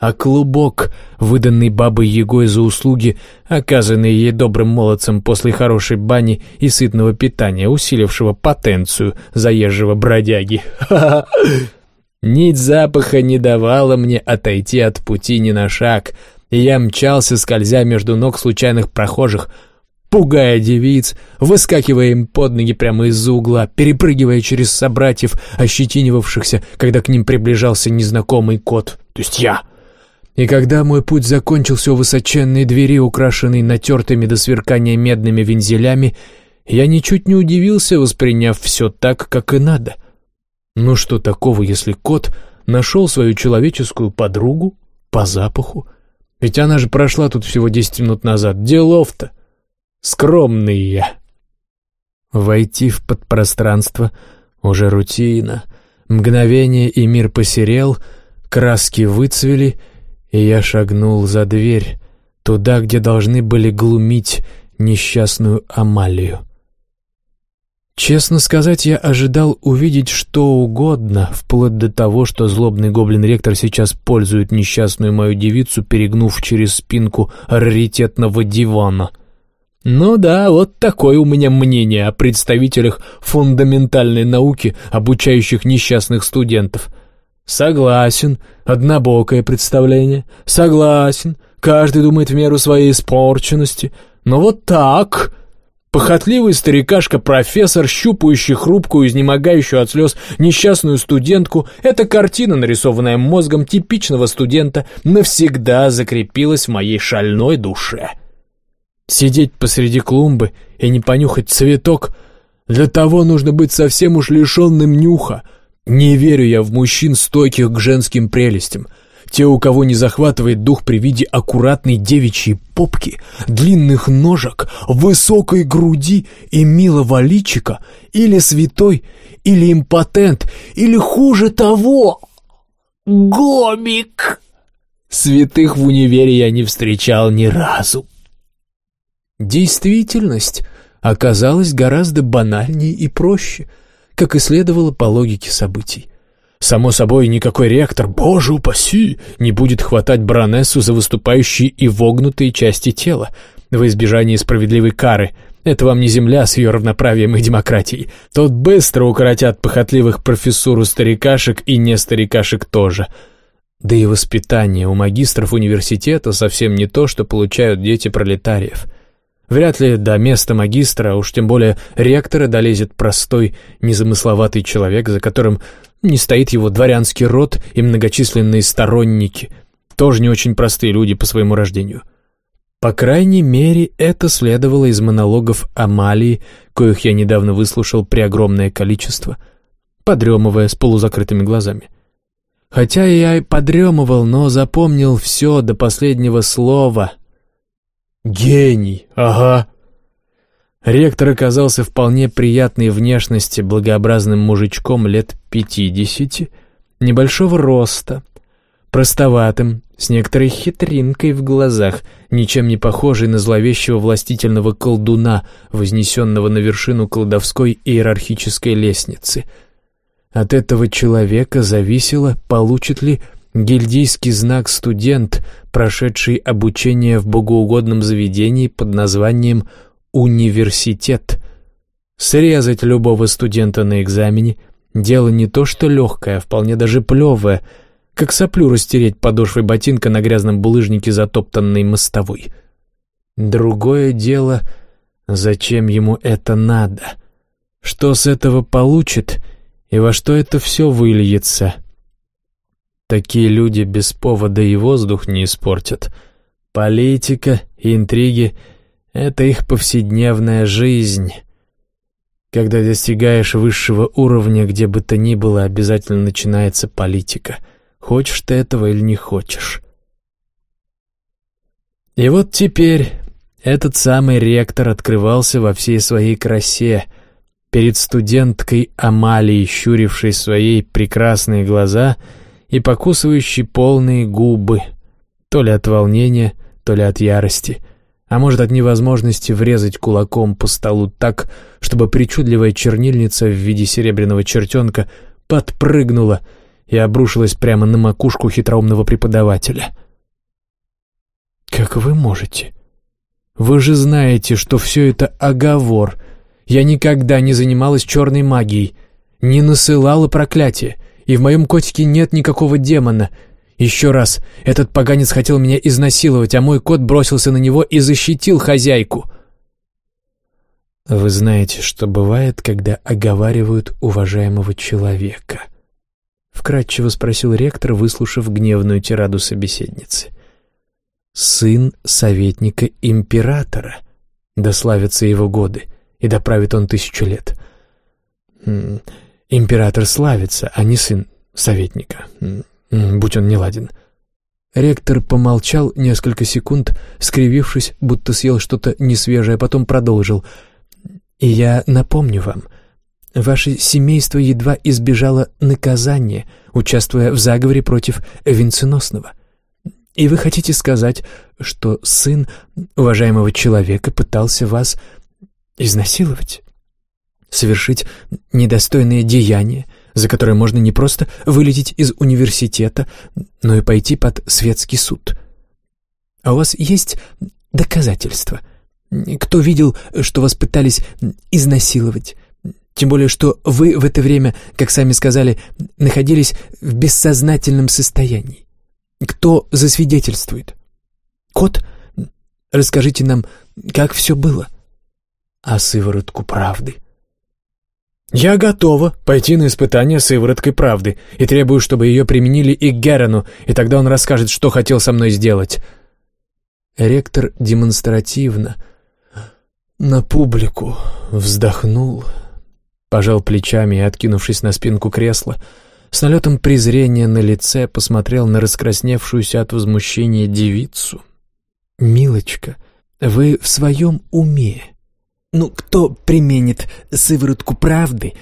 а клубок, выданный бабой Егой за услуги, оказанные ей добрым молодцем после хорошей бани и сытного питания, усилившего потенцию заезжего бродяги. Нить запаха не давала мне отойти от пути ни на шаг, и я мчался, скользя между ног случайных прохожих, пугая девиц, выскакивая им под ноги прямо из-за угла, перепрыгивая через собратьев, ощетинивавшихся, когда к ним приближался незнакомый кот, то есть я. И когда мой путь закончился у высоченной двери, украшенной натертыми до сверкания медными вензелями, я ничуть не удивился, восприняв все так, как и надо. Ну что такого, если кот нашел свою человеческую подругу по запаху? Ведь она же прошла тут всего десять минут назад. Делов-то! Скромный я. Войти в подпространство уже рутина. Мгновение, и мир посерел, краски выцвели, и я шагнул за дверь, туда, где должны были глумить несчастную Амалию. Честно сказать, я ожидал увидеть что угодно, вплоть до того, что злобный гоблин-ректор сейчас пользует несчастную мою девицу, перегнув через спинку раритетного дивана. Ну да, вот такое у меня мнение о представителях фундаментальной науки, обучающих несчастных студентов. Согласен, однобокое представление. Согласен, каждый думает в меру своей испорченности. Но вот так... Похотливый старикашка-профессор, щупающий хрупкую, изнемогающую от слез несчастную студентку, эта картина, нарисованная мозгом типичного студента, навсегда закрепилась в моей шальной душе. Сидеть посреди клумбы и не понюхать цветок — для того нужно быть совсем уж лишенным нюха. Не верю я в мужчин, стойких к женским прелестям — те, у кого не захватывает дух при виде аккуратной девичьей попки, длинных ножек, высокой груди и милого личика, или святой, или импотент, или хуже того, гомик. Святых в универе я не встречал ни разу. Действительность оказалась гораздо банальнее и проще, как и следовало по логике событий. Само собой, никакой ректор, боже упаси, не будет хватать баронессу за выступающие и вогнутые части тела, во избежание справедливой кары. Это вам не земля с ее равноправием и демократией. Тут быстро укоротят похотливых профессуру старикашек и не старикашек тоже. Да и воспитание у магистров университета совсем не то, что получают дети пролетариев. Вряд ли до места магистра, а уж тем более ректора, долезет простой, незамысловатый человек, за которым не стоит его дворянский род и многочисленные сторонники, тоже не очень простые люди по своему рождению. По крайней мере, это следовало из монологов Амалии, коих я недавно выслушал при огромное количество, подремывая с полузакрытыми глазами. Хотя я и подремывал, но запомнил все до последнего слова. «Гений, ага!» Ректор оказался вполне приятной внешности, благообразным мужичком лет пятидесяти, небольшого роста, простоватым, с некоторой хитринкой в глазах, ничем не похожий на зловещего властительного колдуна, вознесенного на вершину колдовской иерархической лестницы. От этого человека зависело, получит ли гильдийский знак студент, прошедший обучение в богоугодном заведении под названием университет. Срезать любого студента на экзамене — дело не то что легкое, а вполне даже плевое, как соплю растереть подошвой ботинка на грязном булыжнике затоптанной мостовой. Другое дело, зачем ему это надо? Что с этого получит и во что это все выльется? Такие люди без повода и воздух не испортят. Политика, интриги — это их повседневная жизнь. Когда достигаешь высшего уровня, где бы то ни было, обязательно начинается политика. Хочешь ты этого или не хочешь. И вот теперь этот самый ректор открывался во всей своей красе перед студенткой Амалией, щурившей свои прекрасные глаза и покусывающей полные губы, то ли от волнения, то ли от ярости — а может от невозможности врезать кулаком по столу так, чтобы причудливая чернильница в виде серебряного чертенка подпрыгнула и обрушилась прямо на макушку хитроумного преподавателя. «Как вы можете? Вы же знаете, что все это оговор. Я никогда не занималась черной магией, не насылала проклятие, и в моем котике нет никакого демона». Еще раз, этот поганец хотел меня изнасиловать, а мой кот бросился на него и защитил хозяйку. Вы знаете, что бывает, когда оговаривают уважаемого человека. — вкратчиво спросил ректор, выслушав гневную тираду собеседницы. «Сын советника императора. Да славятся его годы, и доправит он тысячу лет. Император славится, а не сын советника. Будь он неладен». Ректор помолчал несколько секунд, скривившись, будто съел что-то несвежее, потом продолжил. «И я напомню вам, ваше семейство едва избежало наказания, участвуя в заговоре против Венценосного. И вы хотите сказать, что сын уважаемого человека пытался вас изнасиловать, совершить недостойное деяние, за которое можно не просто вылететь из университета, но и пойти под светский суд. А у вас есть доказательства? Кто видел, что вас пытались изнасиловать? Тем более, что вы в это время, как сами сказали, находились в бессознательном состоянии. Кто засвидетельствует? Кот, расскажите нам, как все было. А сыворотку правды — «Я готова пойти на испытание сывороткой правды и требую, чтобы ее применили и к Герану, и тогда он расскажет, что хотел со мной сделать». Ректор демонстративно на публику вздохнул, пожал плечами и, откинувшись на спинку кресла, с налетом презрения на лице посмотрел на раскрасневшуюся от возмущения девицу. «Милочка, вы в своем уме?» Ну, кто применит сыворотку правды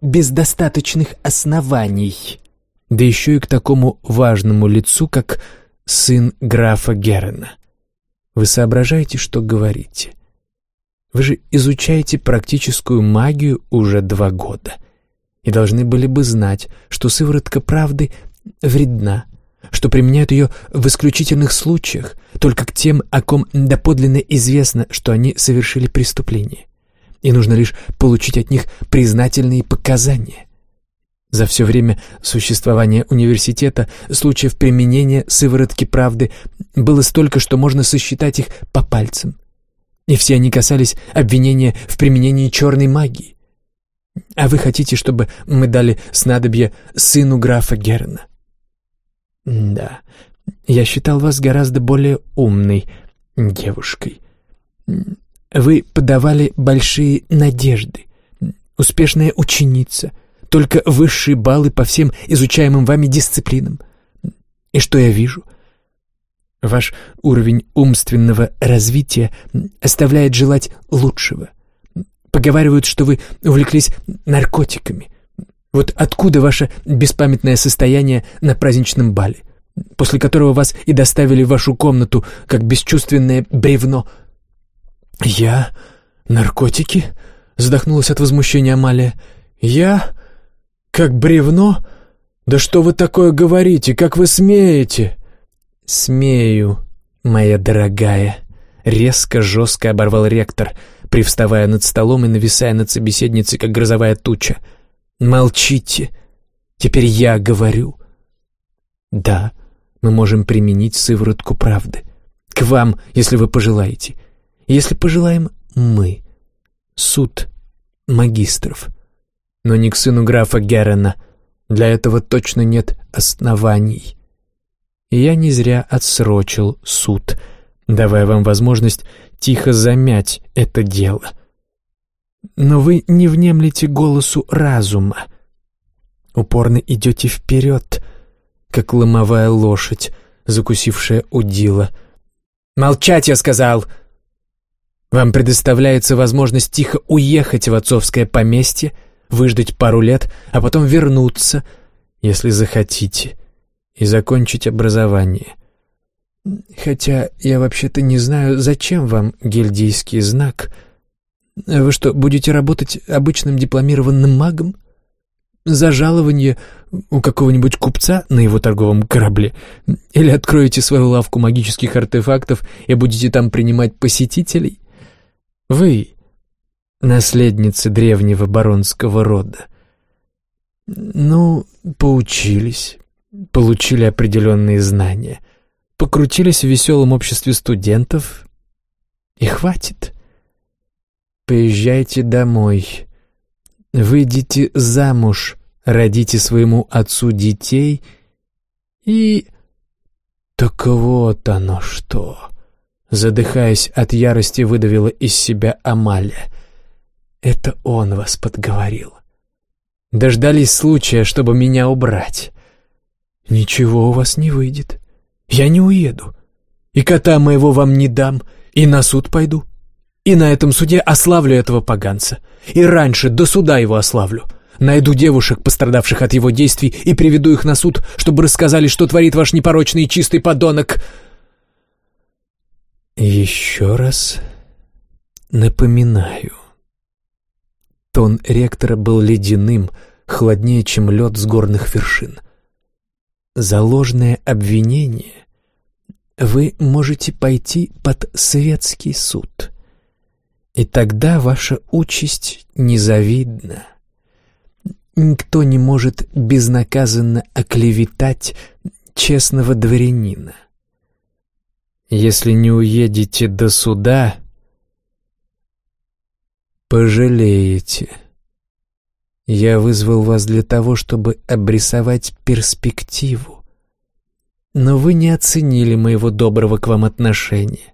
без достаточных оснований? Да еще и к такому важному лицу, как сын графа Герена. Вы соображаете, что говорите? Вы же изучаете практическую магию уже два года и должны были бы знать, что сыворотка правды вредна, что применяют ее в исключительных случаях, только к тем, о ком доподлинно известно, что они совершили преступление. И нужно лишь получить от них признательные показания. За все время существования университета случаев применения сыворотки правды было столько, что можно сосчитать их по пальцам. И все они касались обвинения в применении черной магии. А вы хотите, чтобы мы дали снадобье сыну графа Герна? Да, я считал вас гораздо более умной девушкой. Вы подавали большие надежды. Успешная ученица, только высшие баллы по всем изучаемым вами дисциплинам. И что я вижу? Ваш уровень умственного развития оставляет желать лучшего. Поговаривают, что вы увлеклись наркотиками. Вот откуда ваше беспамятное состояние на праздничном бале, после которого вас и доставили в вашу комнату, как бесчувственное бревно. «Я? Наркотики?» — задохнулась от возмущения Амалия. «Я? Как бревно? Да что вы такое говорите? Как вы смеете?» «Смею, моя дорогая», — резко, жестко оборвал ректор, привставая над столом и нависая над собеседницей, как грозовая туча. «Молчите. Теперь я говорю». «Да, мы можем применить сыворотку правды. К вам, если вы пожелаете. Если пожелаем мы. Суд магистров. Но не к сыну графа Геррена. Для этого точно нет оснований. И я не зря отсрочил суд, давая вам возможность тихо замять это дело. Но вы не внемлете голосу разума. Упорно идете вперед, как ломовая лошадь, закусившая удила. «Молчать, я сказал!» Вам предоставляется возможность тихо уехать в отцовское поместье, выждать пару лет, а потом вернуться, если захотите, и закончить образование. Хотя я вообще-то не знаю, зачем вам гильдийский знак. Вы что, будете работать обычным дипломированным магом? За жалование у какого-нибудь купца на его торговом корабле? Или откроете свою лавку магических артефактов и будете там принимать посетителей? Вы, наследницы древнего баронского рода. Ну, поучились, получили определенные знания, покрутились в веселом обществе студентов, и хватит. Поезжайте домой, выйдите замуж родите своему отцу детей и... Так вот оно что. Задыхаясь от ярости, выдавила из себя Амалия. Это он вас подговорил. Дождались случая, чтобы меня убрать. Ничего у вас не выйдет. Я не уеду. И кота моего вам не дам, и на суд пойду. И на этом суде ославлю этого поганца. И раньше, до суда его ославлю. Найду девушек, пострадавших от его действий, и приведу их на суд, чтобы рассказали, что творит ваш непорочный и чистый подонок. Еще раз напоминаю. Тон ректора был ледяным, холоднее, чем лед с горных вершин. За обвинение вы можете пойти под светский суд. И тогда ваша участь незавидна. Никто не может безнаказанно оклеветать честного дворянина. Если не уедете до суда, пожалеете. Я вызвал вас для того, чтобы обрисовать перспективу. Но вы не оценили моего доброго к вам отношения.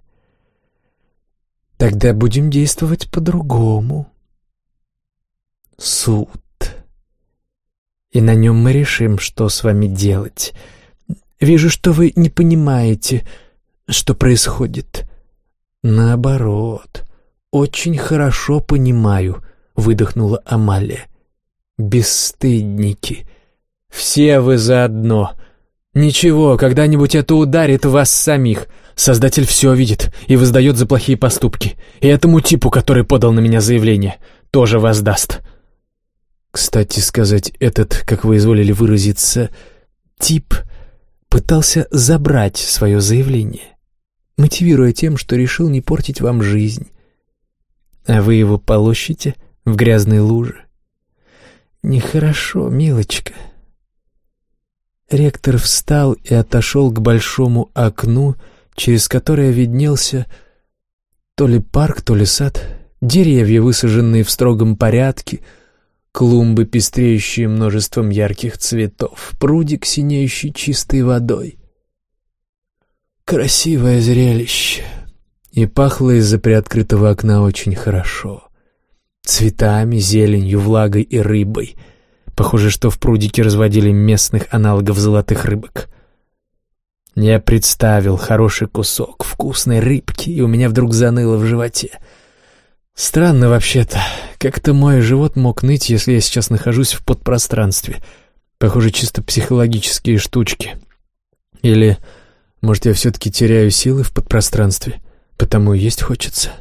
Тогда будем действовать по-другому. Суд. И на нем мы решим, что с вами делать. Вижу, что вы не понимаете, что происходит. Наоборот, очень хорошо понимаю, выдохнула Амалия. Бесстыдники. Все вы заодно. Ничего, когда-нибудь это ударит вас самих. Создатель все видит и воздает за плохие поступки. И этому типу, который подал на меня заявление, тоже воздаст. Кстати сказать, этот, как вы изволили выразиться, тип пытался забрать свое заявление, мотивируя тем, что решил не портить вам жизнь. А вы его полощите в грязной луже. Нехорошо, милочка. Ректор встал и отошел к большому окну, через которое виднелся то ли парк, то ли сад, деревья, высаженные в строгом порядке, клумбы, пестреющие множеством ярких цветов, прудик, синеющий чистой водой. Красивое зрелище. И пахло из-за приоткрытого окна очень хорошо. Цветами, зеленью, влагой и рыбой. Похоже, что в прудике разводили местных аналогов золотых рыбок. Я представил хороший кусок вкусной рыбки, и у меня вдруг заныло в животе. Странно вообще-то. Как-то мой живот мог ныть, если я сейчас нахожусь в подпространстве. Похоже, чисто психологические штучки. Или, может, я все-таки теряю силы в подпространстве, потому есть хочется.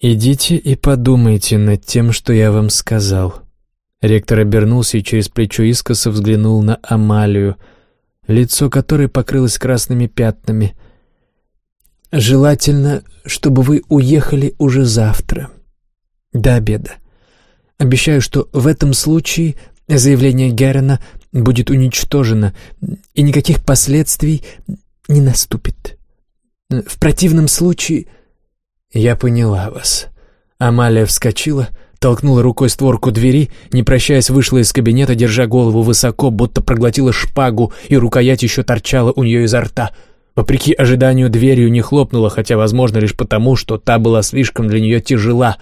«Идите и подумайте над тем, что я вам сказал». Ректор обернулся и через плечо искоса взглянул на Амалию — лицо которой покрылось красными пятнами. «Желательно, чтобы вы уехали уже завтра, до обеда. Обещаю, что в этом случае заявление Геррена будет уничтожено, и никаких последствий не наступит. В противном случае...» «Я поняла вас». Амалия вскочила, — Толкнула рукой створку двери, не прощаясь, вышла из кабинета, держа голову высоко, будто проглотила шпагу, и рукоять еще торчала у нее изо рта. Вопреки ожиданию, дверью не хлопнула, хотя, возможно, лишь потому, что та была слишком для нее тяжела.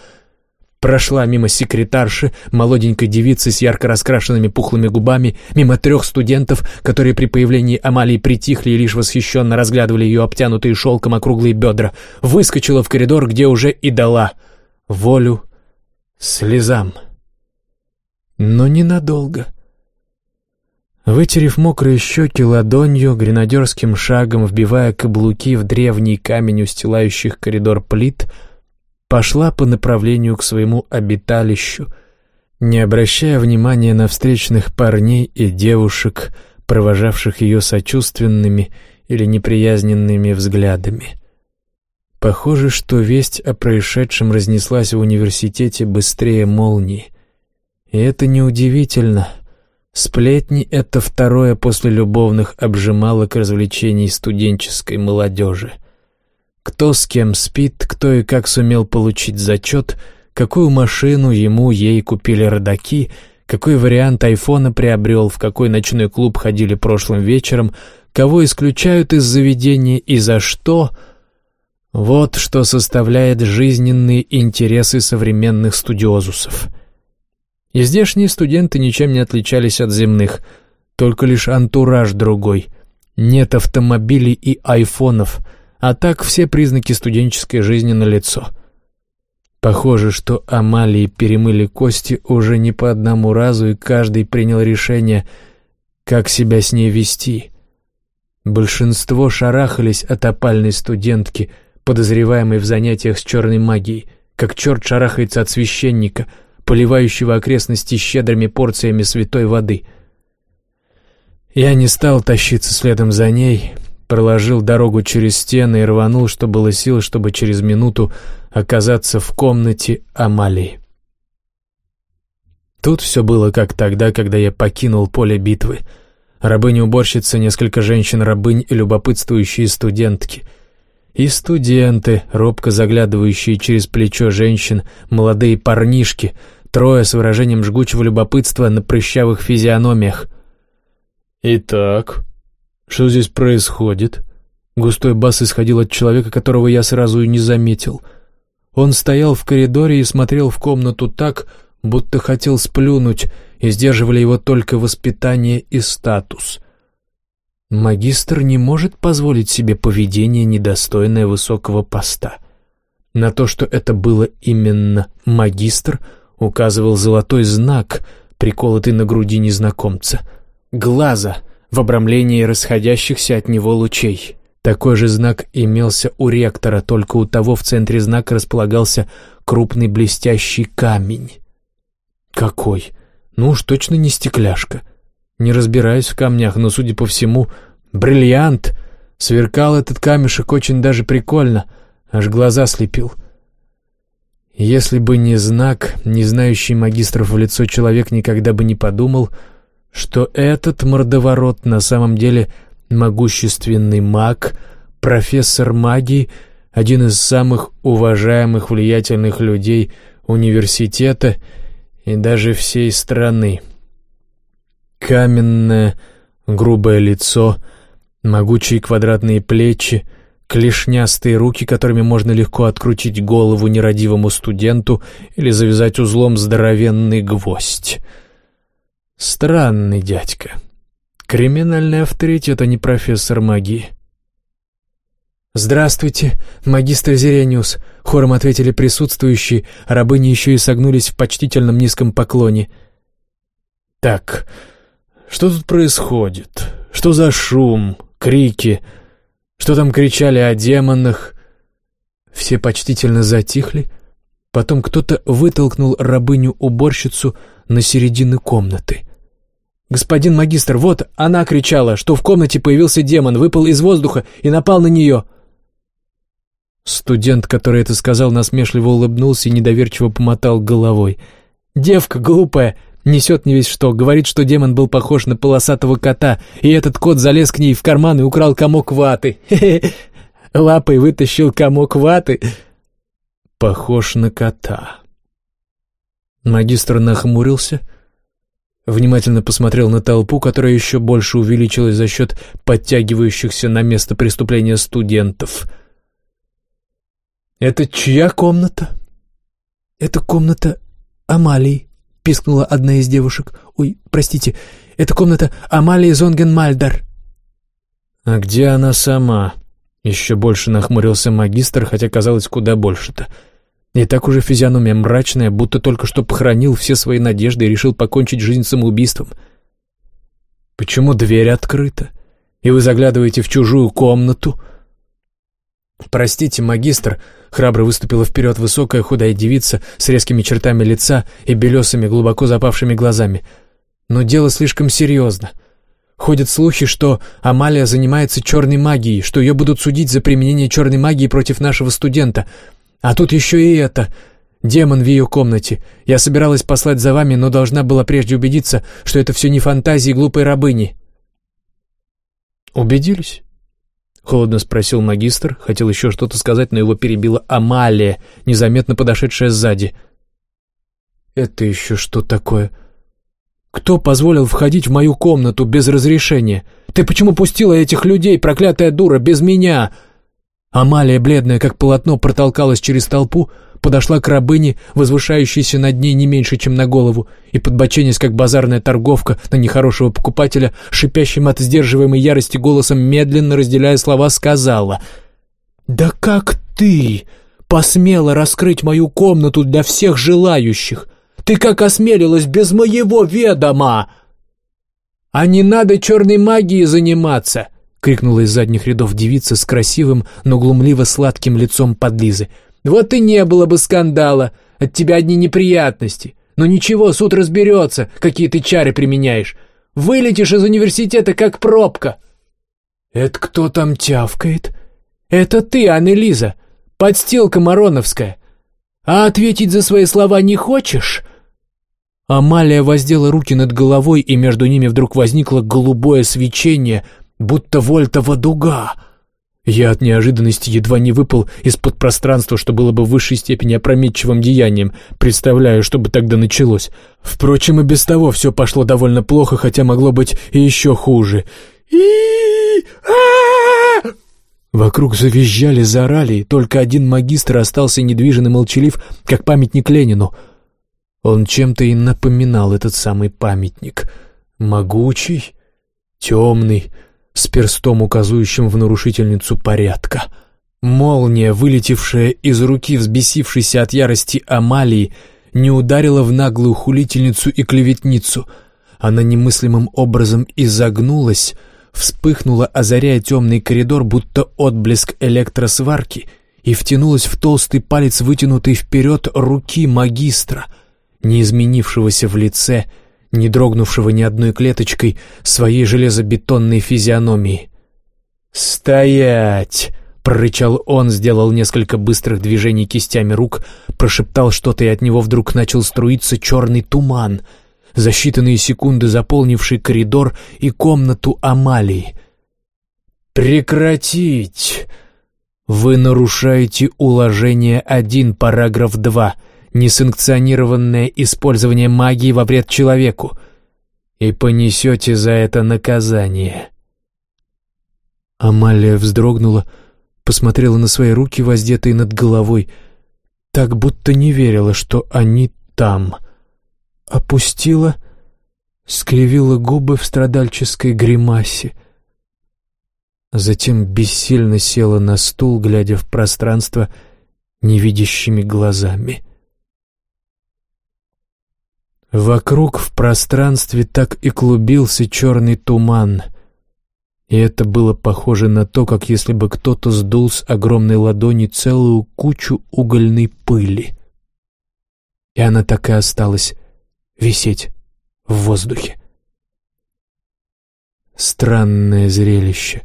Прошла мимо секретарши, молоденькой девицы с ярко раскрашенными пухлыми губами, мимо трех студентов, которые при появлении Амалии притихли и лишь восхищенно разглядывали ее обтянутые шелком округлые бедра, выскочила в коридор, где уже и дала волю слезам. Но ненадолго. Вытерев мокрые щеки ладонью, гренадерским шагом, вбивая каблуки в древний камень устилающих коридор плит, пошла по направлению к своему обиталищу, не обращая внимания на встречных парней и девушек, провожавших ее сочувственными или неприязненными взглядами. Похоже, что весть о происшедшем разнеслась в университете быстрее молнии. И это неудивительно. Сплетни — это второе после любовных обжималок развлечений студенческой молодежи. Кто с кем спит, кто и как сумел получить зачет, какую машину ему, ей купили родаки, какой вариант айфона приобрел, в какой ночной клуб ходили прошлым вечером, кого исключают из заведения и за что. Вот что составляет жизненные интересы современных студиозусов. И здешние студенты ничем не отличались от земных, только лишь антураж другой. Нет автомобилей и айфонов, а так все признаки студенческой жизни налицо. Похоже, что Амалии перемыли кости уже не по одному разу, и каждый принял решение, как себя с ней вести. Большинство шарахались от опальной студентки, подозреваемой в занятиях с черной магией, как черт шарахается от священника, поливающего окрестности щедрыми порциями святой воды. Я не стал тащиться следом за ней, проложил дорогу через стены и рванул, что было сил, чтобы через минуту оказаться в комнате Амалии. Тут все было как тогда, когда я покинул поле битвы. Рабыня-уборщица, несколько женщин-рабынь и любопытствующие студентки. И студенты, робко заглядывающие через плечо женщин, молодые парнишки, трое с выражением жгучего любопытства на прыщавых физиономиях. «Итак, что здесь происходит?» Густой бас исходил от человека, которого я сразу и не заметил — он стоял в коридоре и смотрел в комнату так, будто хотел сплюнуть, и сдерживали его только воспитание и статус. Магистр не может позволить себе поведение, недостойное высокого поста. На то, что это было именно магистр, указывал золотой знак, приколотый на груди незнакомца. Глаза в обрамлении расходящихся от него лучей. Такой же знак имелся у ректора, только у того в центре знака располагался крупный блестящий камень. Какой? Ну уж точно не стекляшка. Не разбираюсь в камнях, но, судя по всему, бриллиант. Сверкал этот камешек очень даже прикольно, аж глаза слепил. Если бы не знак, не знающий магистров в лицо человек никогда бы не подумал, что этот мордоворот на самом деле — могущественный маг, профессор магии, один из самых уважаемых влиятельных людей университета и даже всей страны. Каменное, грубое лицо, могучие квадратные плечи, клешнястые руки, которыми можно легко открутить голову нерадивому студенту или завязать узлом здоровенный гвоздь. Странный дядька. Криминальный авторитет, а не профессор магии. «Здравствуйте, магистр Зирениус», — хором ответили присутствующие, рабыни еще и согнулись в почтительном низком поклоне. «Так, что тут происходит? Что за шум, крики? Что там кричали о демонах?» Все почтительно затихли. Потом кто-то вытолкнул рабыню-уборщицу на середину комнаты. «Господин магистр, вот она кричала, что в комнате появился демон, выпал из воздуха и напал на нее». Студент, который это сказал, насмешливо улыбнулся и недоверчиво помотал головой. «Девка глупая, несет не весь что, говорит, что демон был похож на полосатого кота, и этот кот залез к ней в карман и украл комок ваты. Хе-хе, лапой вытащил комок ваты». «Похож на кота». Магистр нахмурился — Внимательно посмотрел на толпу, которая еще больше увеличилась за счет подтягивающихся на место преступления студентов. «Это чья комната?» «Это комната Амалии», — пискнула одна из девушек. «Ой, простите, это комната Амалии Зонгенмальдар». «А где она сама?» Еще больше нахмурился магистр, хотя казалось куда больше-то. И так уже физиономия мрачная, будто только что похоронил все свои надежды и решил покончить жизнь самоубийством. Почему дверь открыта? И вы заглядываете в чужую комнату? Простите, магистр, храбро выступила вперед высокая худая девица с резкими чертами лица и белесыми, глубоко запавшими глазами. Но дело слишком серьезно. Ходят слухи, что Амалия занимается черной магией, что ее будут судить за применение черной магии против нашего студента — а тут еще и это. Демон в ее комнате. Я собиралась послать за вами, но должна была прежде убедиться, что это все не фантазии глупой рабыни». «Убедились?» — холодно спросил магистр. Хотел еще что-то сказать, но его перебила Амалия, незаметно подошедшая сзади. Это еще что такое? Кто позволил входить в мою комнату без разрешения? Ты почему пустила этих людей, проклятая дура, без меня?» Амалия, бледная как полотно, протолкалась через толпу, подошла к рабыне, возвышающейся над ней не меньше, чем на голову, и, подбоченясь, как базарная торговка на нехорошего покупателя, шипящим от сдерживаемой ярости голосом, медленно разделяя слова, сказала «Да как ты посмела раскрыть мою комнату для всех желающих? Ты как осмелилась без моего ведома?» «А не надо черной магией заниматься!» — крикнула из задних рядов девица с красивым, но глумливо-сладким лицом подлизы. «Вот и не было бы скандала! От тебя одни неприятности! Но ничего, суд разберется, какие ты чары применяешь! Вылетишь из университета, как пробка!» «Это кто там тявкает?» «Это ты, Аннелиза, подстилка Мароновская. А ответить за свои слова не хочешь?» Амалия воздела руки над головой, и между ними вдруг возникло голубое свечение — будто вольтова дуга. Я от неожиданности едва не выпал из-под пространства, что было бы в высшей степени опрометчивым деянием, представляю, что бы тогда началось. Впрочем, и без того все пошло довольно плохо, хотя могло быть и еще хуже. и а Вокруг завизжали, заорали, и только один магистр остался недвижен и молчалив, как памятник Ленину. Он чем-то и напоминал этот самый памятник. Могучий, темный, с перстом, указывающим в нарушительницу порядка. Молния, вылетевшая из руки взбесившейся от ярости Амалии, не ударила в наглую хулительницу и клеветницу. Она немыслимым образом изогнулась, вспыхнула, озаряя темный коридор, будто отблеск электросварки, и втянулась в толстый палец, вытянутый вперед руки магистра, не изменившегося в лице, — не дрогнувшего ни одной клеточкой своей железобетонной физиономии. «Стоять!» — прорычал он, сделал несколько быстрых движений кистями рук, прошептал что-то, и от него вдруг начал струиться черный туман, за считанные секунды заполнивший коридор и комнату Амалии. «Прекратить!» «Вы нарушаете уложение 1, параграф 2», несанкционированное использование магии во вред человеку, и понесете за это наказание». Амалия вздрогнула, посмотрела на свои руки, воздетые над головой, так будто не верила, что они там. Опустила, скривила губы в страдальческой гримасе. Затем бессильно села на стул, глядя в пространство невидящими глазами. Вокруг в пространстве так и клубился черный туман, и это было похоже на то, как если бы кто-то сдул с огромной ладони целую кучу угольной пыли. И она так и осталась висеть в воздухе. Странное зрелище.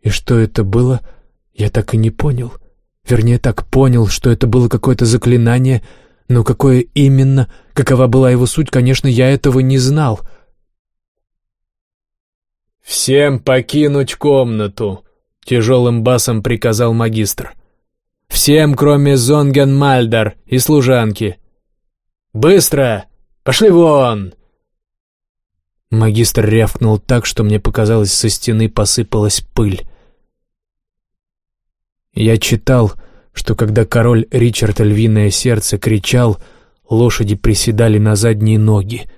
И что это было, я так и не понял. Вернее, так понял, что это было какое-то заклинание — но какое именно, какова была его суть, конечно, я этого не знал. «Всем покинуть комнату», — тяжелым басом приказал магистр. «Всем, кроме Зонген Мальдар и служанки. Быстро! Пошли вон!» Магистр рявкнул так, что мне показалось, со стены посыпалась пыль. Я читал что когда король Ричард Львиное Сердце кричал, лошади приседали на задние ноги.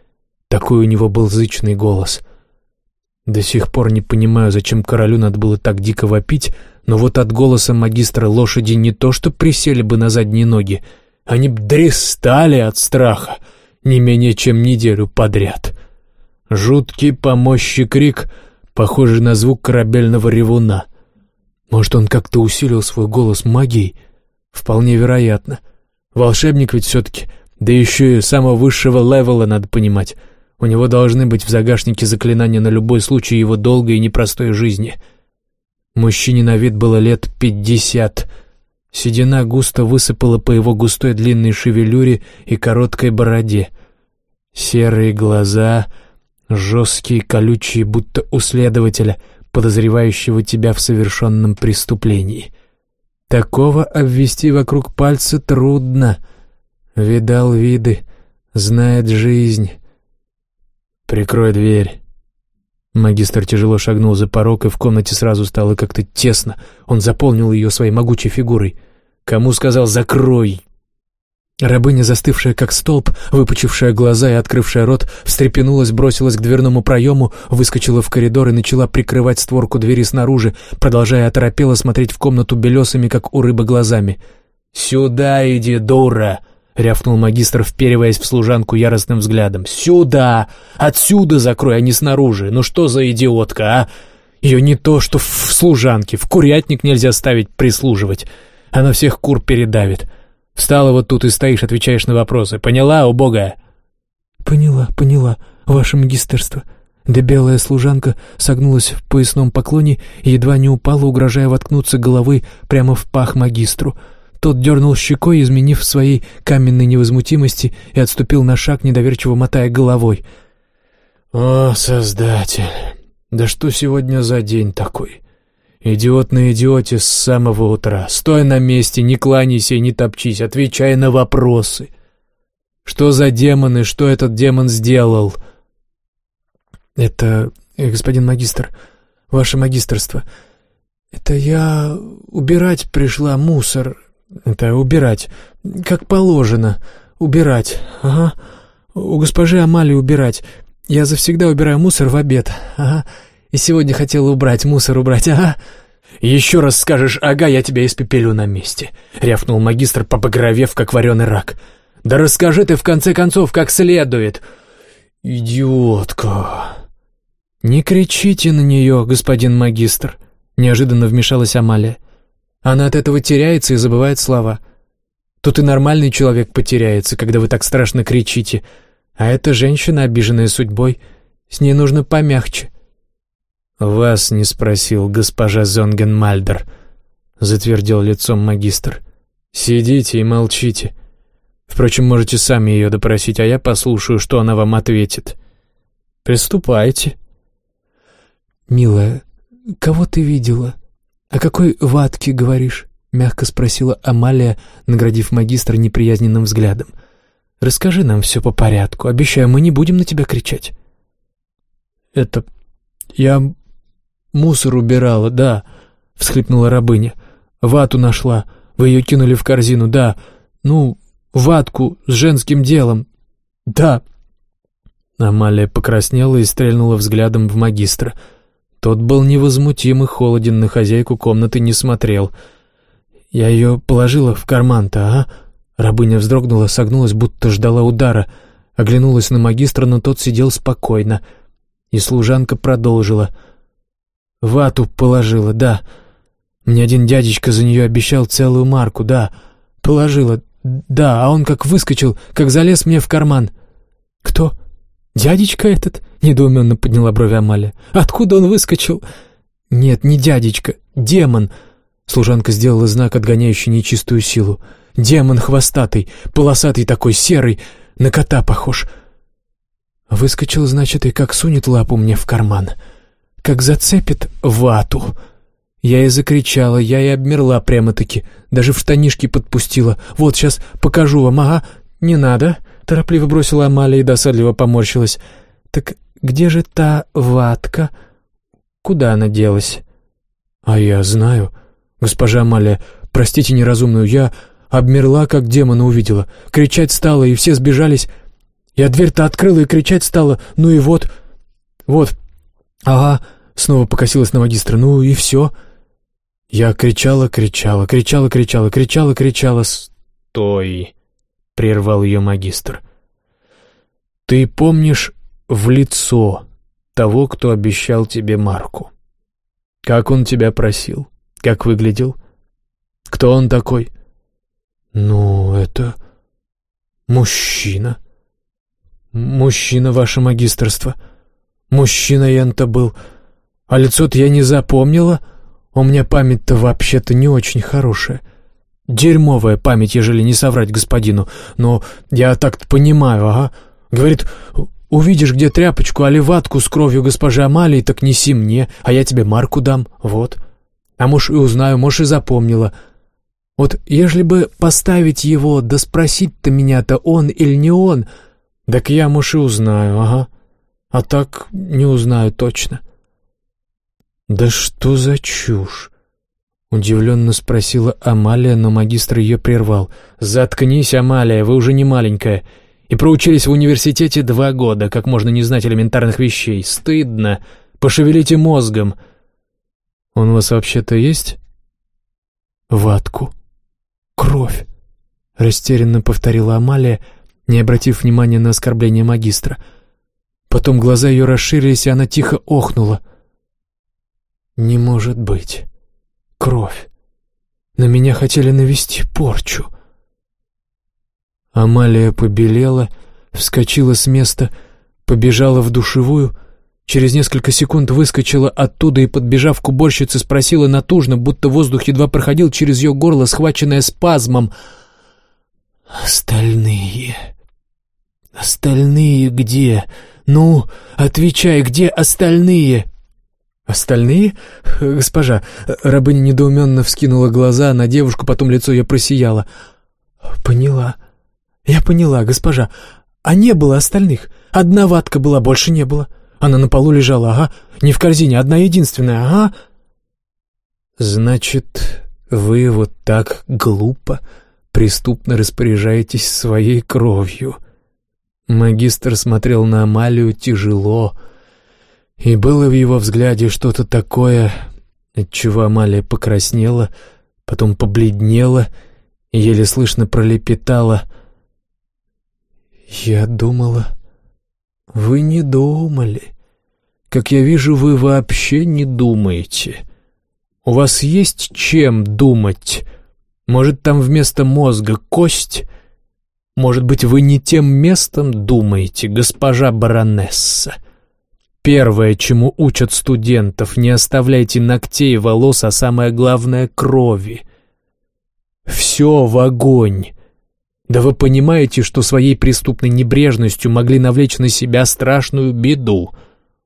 Такой у него был зычный голос. До сих пор не понимаю, зачем королю надо было так дико вопить, но вот от голоса магистра лошади не то что присели бы на задние ноги, они б дрестали от страха не менее чем неделю подряд. Жуткий помощи крик, похожий на звук корабельного ревуна — может, он как-то усилил свой голос магией? Вполне вероятно. Волшебник ведь все-таки, да еще и самого высшего левела, надо понимать. У него должны быть в загашнике заклинания на любой случай его долгой и непростой жизни. Мужчине на вид было лет пятьдесят. Седина густо высыпала по его густой длинной шевелюре и короткой бороде. Серые глаза, жесткие, колючие, будто у следователя — подозревающего тебя в совершенном преступлении. Такого обвести вокруг пальца трудно. Видал виды, Знает жизнь. Прикрой дверь. Магистр тяжело шагнул за порог, и в комнате сразу стало как-то тесно. Он заполнил ее своей могучей фигурой. «Кому сказал «закрой»?» Рабыня, застывшая как столб, выпучившая глаза и открывшая рот, встрепенулась, бросилась к дверному проему, выскочила в коридор и начала прикрывать створку двери снаружи, продолжая оторопело смотреть в комнату белесыми, как у рыбы, глазами. «Сюда иди, дура!» — рявкнул магистр, впериваясь в служанку яростным взглядом. «Сюда! Отсюда закрой, а не снаружи! Ну что за идиотка, а? Ее не то, что в служанке, в курятник нельзя ставить прислуживать. Она всех кур передавит. Встала вот тут и стоишь, отвечаешь на вопросы. Поняла, убогая?» «Поняла, поняла, ваше магистерство». Да белая служанка согнулась в поясном поклоне и едва не упала, угрожая воткнуться головой прямо в пах магистру — тот дернул щекой, изменив своей каменной невозмутимости, и отступил на шаг, недоверчиво мотая головой. «О, Создатель! Да что сегодня за день такой? Идиот на идиоте с самого утра. Стой на месте, не кланяйся и не топчись, отвечай на вопросы. Что за демоны, что этот демон сделал?» «Это, господин магистр, ваше магистрство. Это я убирать пришла мусор, это убирать. Как положено. Убирать. Ага. У госпожи Амали убирать. Я завсегда убираю мусор в обед. Ага. И сегодня хотела убрать, мусор убрать. Ага. «Еще раз скажешь «ага», я тебя испепелю на месте», — рявкнул магистр, побагровев, как вареный рак. «Да расскажи ты, в конце концов, как следует». «Идиотка!» «Не кричите на нее, господин магистр», — неожиданно вмешалась Амалия. Она от этого теряется и забывает слова. Тут и нормальный человек потеряется, когда вы так страшно кричите. А эта женщина, обиженная судьбой, с ней нужно помягче. «Вас не спросил госпожа Зонгенмальдер», — затвердил лицом магистр. «Сидите и молчите. Впрочем, можете сами ее допросить, а я послушаю, что она вам ответит. Приступайте». «Милая, кого ты видела?» «О какой ватке говоришь?» — мягко спросила Амалия, наградив магистра неприязненным взглядом. «Расскажи нам все по порядку. Обещаю, мы не будем на тебя кричать». «Это... я мусор убирала, да», — всхлипнула рабыня. «Вату нашла. Вы ее кинули в корзину, да. Ну, ватку с женским делом. Да». Амалия покраснела и стрельнула взглядом в магистра — тот был невозмутим и холоден, на хозяйку комнаты не смотрел. «Я ее положила в карман-то, а?» Рабыня вздрогнула, согнулась, будто ждала удара. Оглянулась на магистра, но тот сидел спокойно. И служанка продолжила. «Вату положила, да. Мне один дядечка за нее обещал целую марку, да. Положила, да, а он как выскочил, как залез мне в карман». «Кто? Дядечка этот?» Недоуменно подняла брови Амалия. «Откуда он выскочил?» «Нет, не дядечка, демон!» Служанка сделала знак, отгоняющий нечистую силу. «Демон хвостатый, полосатый такой, серый, на кота похож». Выскочил, значит, и как сунет лапу мне в карман. Как зацепит вату. Я и закричала, я и обмерла прямо-таки, даже в штанишки подпустила. Вот, сейчас покажу вам, ага, не надо. Торопливо бросила Амалия и досадливо поморщилась. Так где же та ватка? Куда она делась?» «А я знаю. Госпожа Амалия, простите неразумную, я обмерла, как демона увидела. Кричать стала, и все сбежались. Я дверь-то открыла и кричать стала. Ну и вот... Вот... Ага...» Снова покосилась на магистра. «Ну и все...» Я кричала, кричала, кричала, кричала, кричала, кричала. «Стой!» — прервал ее магистр. «Ты помнишь в лицо того, кто обещал тебе марку. Как он тебя просил? Как выглядел? Кто он такой? Ну, это... мужчина. Мужчина, ваше магистрство. Мужчина Янта был. А лицо-то я не запомнила. У меня память-то вообще-то не очень хорошая. Дерьмовая память, ежели не соврать господину. Но я так-то понимаю, ага. Говорит, Увидишь, где тряпочку, али ватку с кровью госпожи Амалии, так неси мне, а я тебе марку дам, вот. А может, и узнаю, может, и запомнила. Вот ежели бы поставить его, да спросить-то меня-то он или не он, «Так я, муж, и узнаю, ага. А так не узнаю точно». «Да что за чушь?» Удивленно спросила Амалия, но магистр ее прервал. «Заткнись, Амалия, вы уже не маленькая. И проучились в университете два года, как можно не знать элементарных вещей. Стыдно. Пошевелите мозгом». «Он у вас вообще-то есть?» «Ватку. Кровь», — растерянно повторила Амалия, не обратив внимания на оскорбление магистра. Потом глаза ее расширились, и она тихо охнула. «Не может быть. Кровь. На меня хотели навести порчу». Амалия побелела, вскочила с места, побежала в душевую, через несколько секунд выскочила оттуда и, подбежав к уборщице, спросила натужно, будто воздух едва проходил через ее горло, схваченное спазмом. «Остальные? Остальные где? Ну, отвечай, где остальные?» «Остальные? Госпожа...» Рабыня недоуменно вскинула глаза на девушку, потом лицо ее просияло. «Поняла. Я поняла, госпожа. А не было остальных. Одна ватка была, больше не было. Она на полу лежала, ага. Не в корзине, одна единственная, ага». «Значит, вы вот так глупо, преступно распоряжаетесь своей кровью?» Магистр смотрел на Амалию тяжело, и было в его взгляде что-то такое, отчего Амалия покраснела, потом побледнела и еле слышно пролепетала. «Я думала...» «Вы не думали. Как я вижу, вы вообще не думаете. У вас есть чем думать? Может, там вместо мозга кость? Может быть, вы не тем местом думаете, госпожа баронесса?» Первое, чему учат студентов, не оставляйте ногтей волос, а самое главное — крови. Все в огонь. Да вы понимаете, что своей преступной небрежностью могли навлечь на себя страшную беду.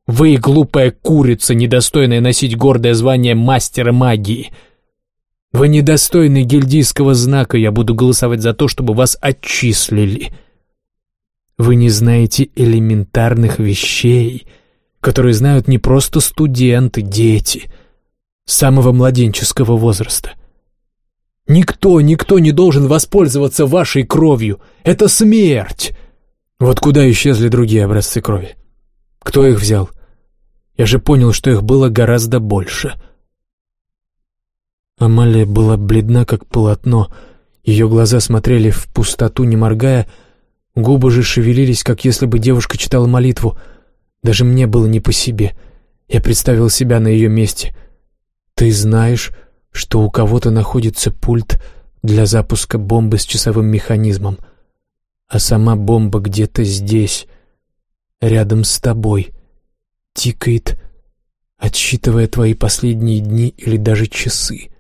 Вы, глупая курица, недостойная носить гордое звание мастера магии. Вы недостойны гильдийского знака, я буду голосовать за то, чтобы вас отчислили. Вы не знаете элементарных вещей — которые знают не просто студенты, дети, самого младенческого возраста. Никто, никто не должен воспользоваться вашей кровью. Это смерть. Вот куда исчезли другие образцы крови? Кто их взял? Я же понял, что их было гораздо больше. Амалия была бледна, как полотно. Ее глаза смотрели в пустоту, не моргая. Губы же шевелились, как если бы девушка читала молитву — даже мне было не по себе. Я представил себя на ее месте. Ты знаешь, что у кого-то находится пульт для запуска бомбы с часовым механизмом, а сама бомба где-то здесь, рядом с тобой, тикает, отсчитывая твои последние дни или даже часы.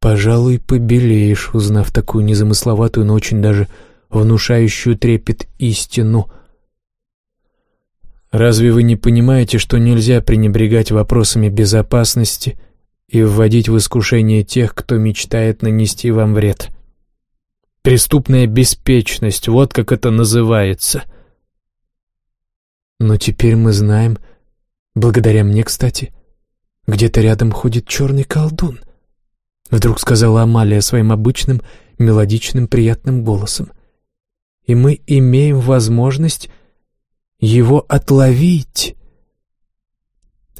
Пожалуй, побелеешь, узнав такую незамысловатую, но очень даже внушающую трепет истину — Разве вы не понимаете, что нельзя пренебрегать вопросами безопасности и вводить в искушение тех, кто мечтает нанести вам вред? Преступная беспечность, вот как это называется. Но теперь мы знаем, благодаря мне, кстати, где-то рядом ходит черный колдун. Вдруг сказала Амалия своим обычным, мелодичным, приятным голосом. И мы имеем возможность его отловить.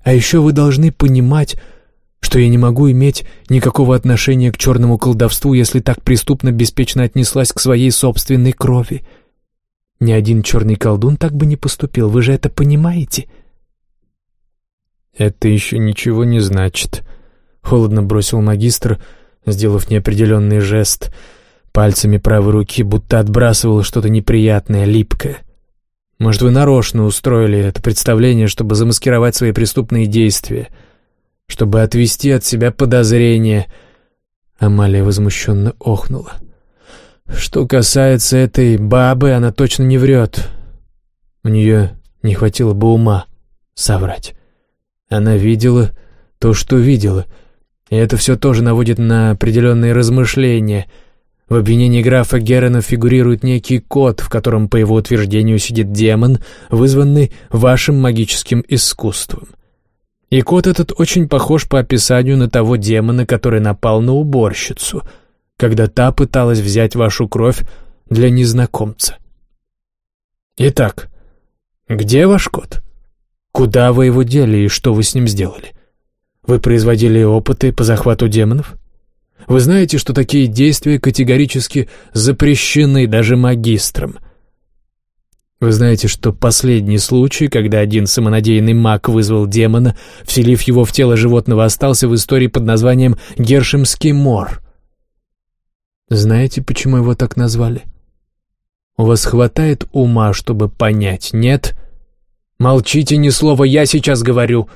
А еще вы должны понимать, что я не могу иметь никакого отношения к черному колдовству, если так преступно беспечно отнеслась к своей собственной крови. Ни один черный колдун так бы не поступил, вы же это понимаете?» «Это еще ничего не значит», — холодно бросил магистр, сделав неопределенный жест пальцами правой руки, будто отбрасывал что-то неприятное, липкое. Может, вы нарочно устроили это представление, чтобы замаскировать свои преступные действия, чтобы отвести от себя подозрения?» Амалия возмущенно охнула. «Что касается этой бабы, она точно не врет. У нее не хватило бы ума соврать. Она видела то, что видела, и это все тоже наводит на определенные размышления. В обвинении графа Герена фигурирует некий код, в котором, по его утверждению, сидит демон, вызванный вашим магическим искусством. И код этот очень похож по описанию на того демона, который напал на уборщицу, когда та пыталась взять вашу кровь для незнакомца. Итак, где ваш код? Куда вы его дели и что вы с ним сделали? Вы производили опыты по захвату демонов? Вы знаете, что такие действия категорически запрещены даже магистрам. Вы знаете, что последний случай, когда один самонадеянный маг вызвал демона, вселив его в тело животного, остался в истории под названием Гершемский мор. Знаете, почему его так назвали? У вас хватает ума, чтобы понять, нет? Молчите ни слова, я сейчас говорю.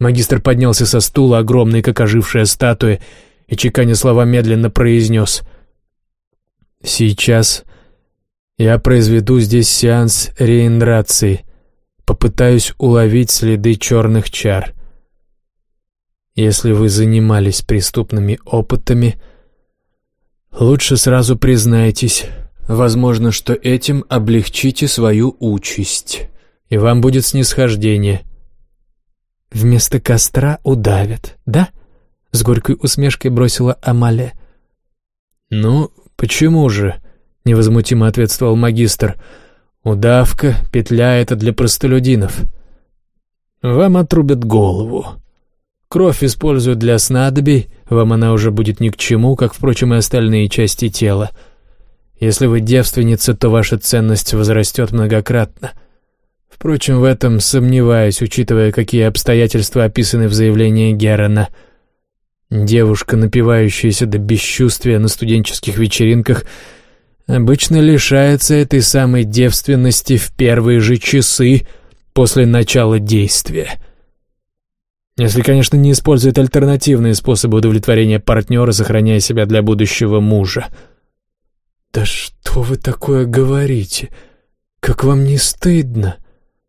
Магистр поднялся со стула, огромный, как ожившая статуя, и, чеканя слова, медленно произнес. «Сейчас я произведу здесь сеанс реинрации, попытаюсь уловить следы черных чар. Если вы занимались преступными опытами, лучше сразу признайтесь, возможно, что этим облегчите свою участь, и вам будет снисхождение». «Вместо костра удавят, да?» — с горькой усмешкой бросила Амалия. «Ну, почему же?» — невозмутимо ответствовал магистр. «Удавка, петля — это для простолюдинов. Вам отрубят голову. Кровь используют для снадобий, вам она уже будет ни к чему, как, впрочем, и остальные части тела. Если вы девственница, то ваша ценность возрастет многократно». Впрочем, в этом сомневаюсь, учитывая, какие обстоятельства описаны в заявлении Герона — Девушка, напивающаяся до бесчувствия на студенческих вечеринках, обычно лишается этой самой девственности в первые же часы после начала действия. Если, конечно, не использует альтернативные способы удовлетворения партнера, сохраняя себя для будущего мужа. «Да что вы такое говорите? Как вам не стыдно?»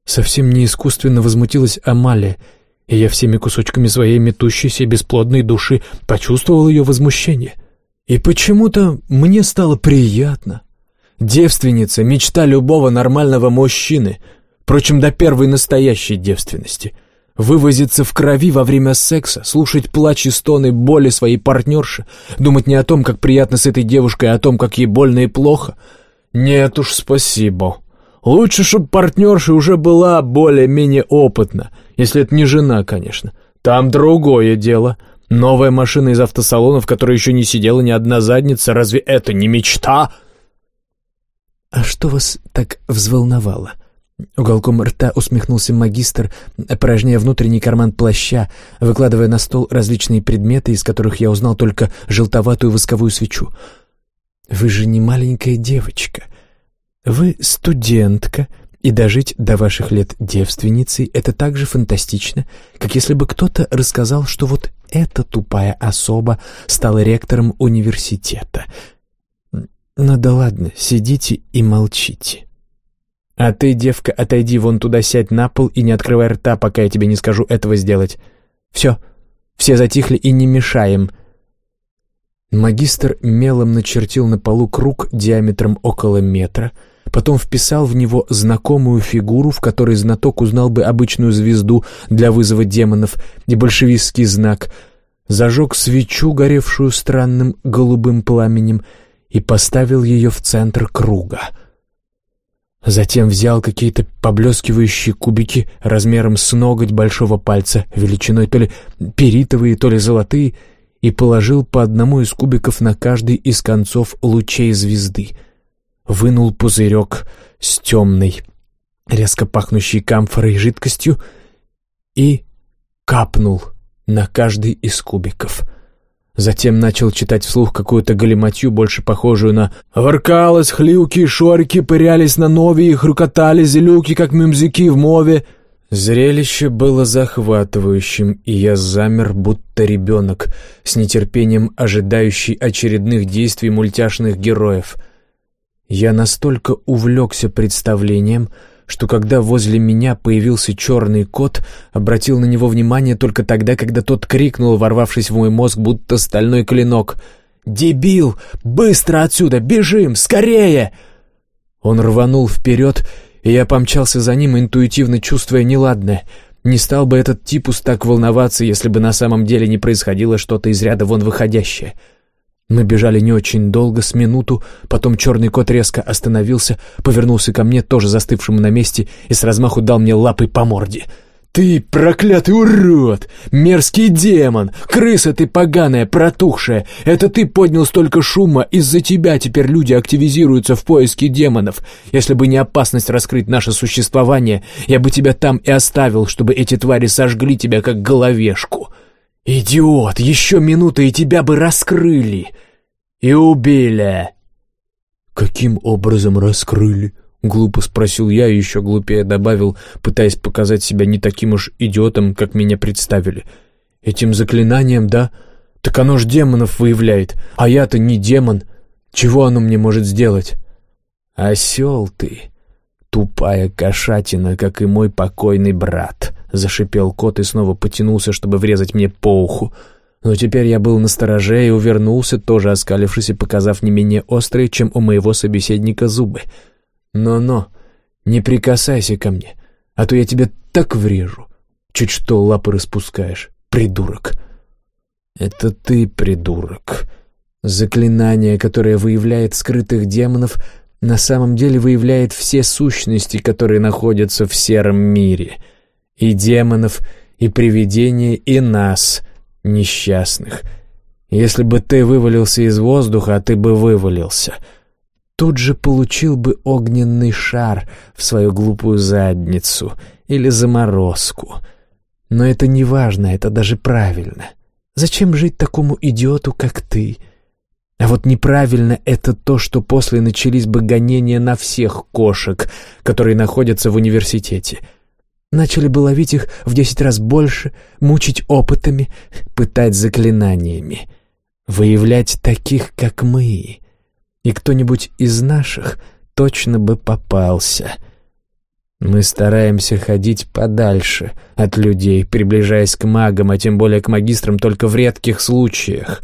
Совсем не искусственно возмутилась Амалия — и я всеми кусочками своей метущейся бесплодной души почувствовал ее возмущение. И почему-то мне стало приятно. Девственница — мечта любого нормального мужчины, впрочем, до первой настоящей девственности. Вывозиться в крови во время секса, слушать плач и стоны боли своей партнерши, думать не о том, как приятно с этой девушкой, а о том, как ей больно и плохо. Нет уж, спасибо. Лучше, чтобы партнерша уже была более-менее опытна, если это не жена, конечно. Там другое дело. Новая машина из автосалона, в которой еще не сидела ни одна задница, разве это не мечта? «А что вас так взволновало?» Уголком рта усмехнулся магистр, опорожняя внутренний карман плаща, выкладывая на стол различные предметы, из которых я узнал только желтоватую восковую свечу. «Вы же не маленькая девочка. Вы студентка, и дожить до ваших лет девственницей — это так же фантастично, как если бы кто-то рассказал, что вот эта тупая особа стала ректором университета. Ну да ладно, сидите и молчите. А ты, девка, отойди вон туда, сядь на пол и не открывай рта, пока я тебе не скажу этого сделать. Все, все затихли и не мешаем. Магистр мелом начертил на полу круг диаметром около метра — потом вписал в него знакомую фигуру, в которой знаток узнал бы обычную звезду для вызова демонов и большевистский знак, зажег свечу, горевшую странным голубым пламенем, и поставил ее в центр круга. Затем взял какие-то поблескивающие кубики размером с ноготь большого пальца, величиной то ли перитовые, то ли золотые, и положил по одному из кубиков на каждый из концов лучей звезды — вынул пузырек с темной, резко пахнущей камфорой жидкостью и капнул на каждый из кубиков. Затем начал читать вслух какую-то галиматью, больше похожую на «Воркалось, хлюки, шорики, пырялись на нове и хрукотали зелюки, как мюмзики в мове». Зрелище было захватывающим, и я замер, будто ребенок, с нетерпением ожидающий очередных действий мультяшных героев — я настолько увлекся представлением, что когда возле меня появился черный кот, обратил на него внимание только тогда, когда тот крикнул, ворвавшись в мой мозг, будто стальной клинок. «Дебил! Быстро отсюда! Бежим! Скорее!» Он рванул вперед, и я помчался за ним, интуитивно чувствуя неладное. Не стал бы этот типус так волноваться, если бы на самом деле не происходило что-то из ряда вон выходящее. Мы бежали не очень долго, с минуту, потом черный кот резко остановился, повернулся ко мне, тоже застывшему на месте, и с размаху дал мне лапой по морде — «Ты проклятый урод! Мерзкий демон! Крыса ты поганая, протухшая! Это ты поднял столько шума, из-за тебя теперь люди активизируются в поиске демонов. Если бы не опасность раскрыть наше существование, я бы тебя там и оставил, чтобы эти твари сожгли тебя как головешку. Идиот! Еще минута, и тебя бы раскрыли! И убили!» «Каким образом раскрыли?» Глупо спросил я и еще глупее добавил, пытаясь показать себя не таким уж идиотом, как меня представили. «Этим заклинанием, да? Так оно ж демонов выявляет, а я-то не демон. Чего оно мне может сделать?» «Осел ты, тупая кошатина, как и мой покойный брат», — зашипел кот и снова потянулся, чтобы врезать мне по уху. Но теперь я был настороже и увернулся, тоже оскалившись и показав не менее острые, чем у моего собеседника зубы — но-но, не прикасайся ко мне, а то я тебе так врежу. Чуть что лапы распускаешь, придурок. Это ты, придурок. Заклинание, которое выявляет скрытых демонов, на самом деле выявляет все сущности, которые находятся в сером мире. И демонов, и привидения, и нас, несчастных. Если бы ты вывалился из воздуха, а ты бы вывалился — тут же получил бы огненный шар в свою глупую задницу или заморозку. Но это не важно, это даже правильно. Зачем жить такому идиоту, как ты? А вот неправильно это то, что после начались бы гонения на всех кошек, которые находятся в университете. Начали бы ловить их в десять раз больше, мучить опытами, пытать заклинаниями. Выявлять таких, как мы — и кто-нибудь из наших точно бы попался. Мы стараемся ходить подальше от людей, приближаясь к магам, а тем более к магистрам только в редких случаях.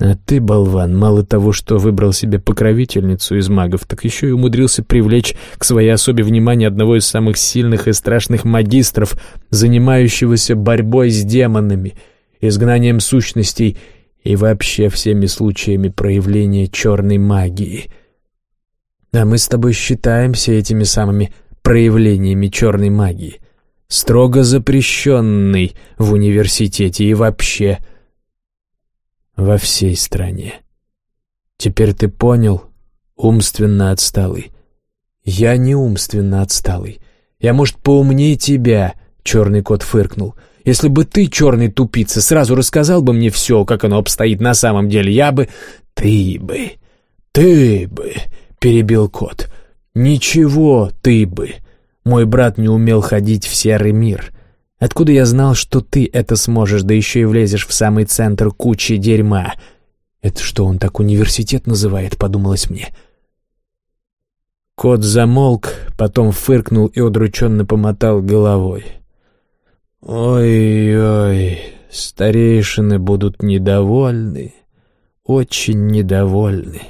А ты, болван, мало того, что выбрал себе покровительницу из магов, так еще и умудрился привлечь к своей особе внимание одного из самых сильных и страшных магистров, занимающегося борьбой с демонами, изгнанием сущностей и вообще всеми случаями проявления черной магии. Да мы с тобой считаемся этими самыми проявлениями черной магии, строго запрещенной в университете и вообще во всей стране. Теперь ты понял, умственно отсталый. Я не умственно отсталый. Я, может, поумнее тебя, черный кот фыркнул — если бы ты, черный тупица, сразу рассказал бы мне все, как оно обстоит на самом деле, я бы... Ты бы... Ты бы... Перебил кот. Ничего, ты бы. Мой брат не умел ходить в серый мир. Откуда я знал, что ты это сможешь, да еще и влезешь в самый центр кучи дерьма? Это что, он так университет называет, подумалось мне. Кот замолк, потом фыркнул и удрученно помотал головой. Ой-ой, старейшины будут недовольны, очень недовольны.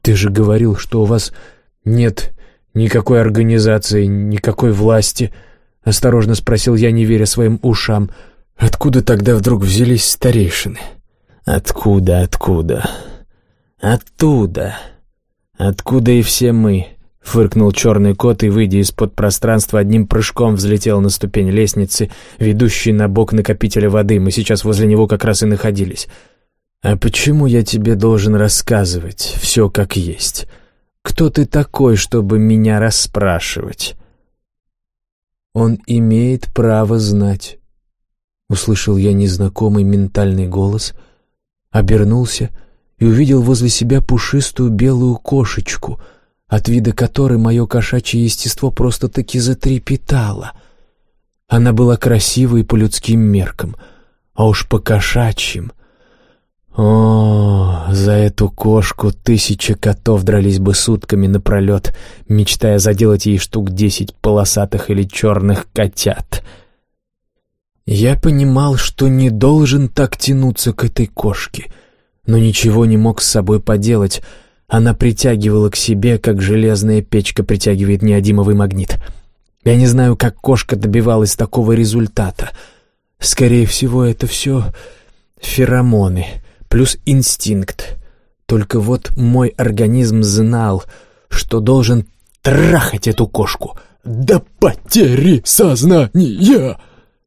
Ты же говорил, что у вас нет никакой организации, никакой власти, осторожно спросил я, не веря своим ушам. Откуда тогда вдруг взялись старейшины? Откуда, откуда? Оттуда. Откуда и все мы? Фыркнул черный кот и, выйдя из-под пространства, одним прыжком взлетел на ступень лестницы, ведущей на бок накопителя воды. Мы сейчас возле него как раз и находились. «А почему я тебе должен рассказывать все как есть? Кто ты такой, чтобы меня расспрашивать?» «Он имеет право знать», — услышал я незнакомый ментальный голос, обернулся и увидел возле себя пушистую белую кошечку — от вида которой мое кошачье естество просто-таки затрепетало. Она была красивой по людским меркам, а уж по кошачьим. О, за эту кошку тысячи котов дрались бы сутками напролет, мечтая заделать ей штук десять полосатых или черных котят. Я понимал, что не должен так тянуться к этой кошке — но ничего не мог с собой поделать. Она притягивала к себе, как железная печка притягивает неодимовый магнит. Я не знаю, как кошка добивалась такого результата. Скорее всего, это все феромоны плюс инстинкт. Только вот мой организм знал, что должен трахать эту кошку до потери сознания.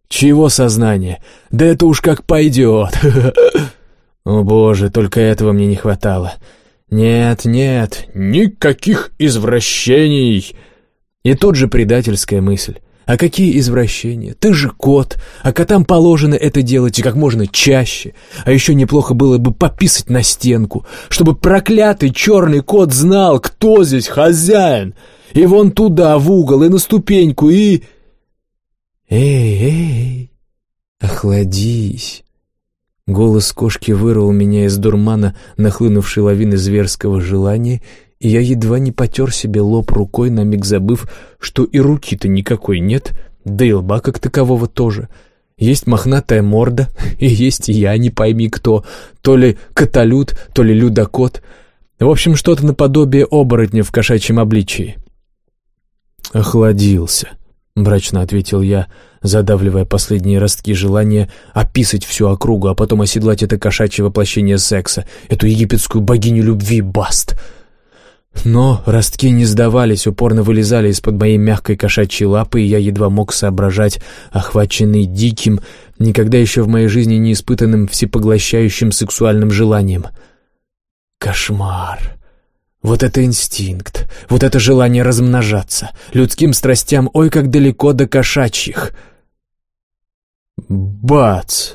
Чего сознание? Да это уж как пойдет. О боже, только этого мне не хватало. Нет, нет, никаких извращений. И тут же предательская мысль. А какие извращения? Ты же кот, а котам положено это делать и как можно чаще. А еще неплохо было бы пописать на стенку, чтобы проклятый черный кот знал, кто здесь хозяин. И вон туда, в угол, и на ступеньку, и... Эй, эй, охладись. Голос кошки вырвал меня из дурмана, нахлынувшей лавины зверского желания, и я едва не потер себе лоб рукой, на миг забыв, что и руки-то никакой нет, да и лба как такового тоже. Есть мохнатая морда, и есть я, не пойми кто, то ли каталют, то ли людокот. В общем, что-то наподобие оборотня в кошачьем обличии. «Охладился», — мрачно ответил я, задавливая последние ростки желания описать всю округу, а потом оседлать это кошачье воплощение секса, эту египетскую богиню любви Баст — но ростки не сдавались, упорно вылезали из-под моей мягкой кошачьей лапы, и я едва мог соображать, охваченный диким, никогда еще в моей жизни не испытанным всепоглощающим сексуальным желанием. Кошмар! Вот это инстинкт, вот это желание размножаться. Людским страстям ой как далеко до кошачьих. Бац!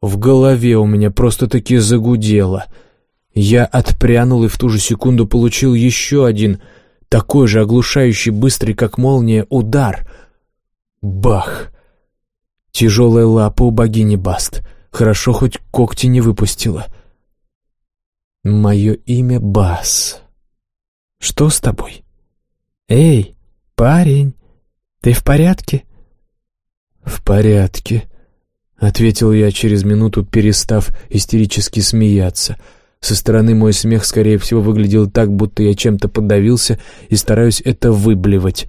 В голове у меня просто-таки загудело — я отпрянул и в ту же секунду получил еще один, такой же оглушающий, быстрый, как молния, удар. Бах! Тяжелая лапа у богини Баст. Хорошо, хоть когти не выпустила. Мое имя Бас. Что с тобой? Эй, парень, ты в порядке? В порядке, — ответил я через минуту, перестав истерически смеяться — со стороны мой смех, скорее всего, выглядел так, будто я чем-то подавился и стараюсь это выблевать.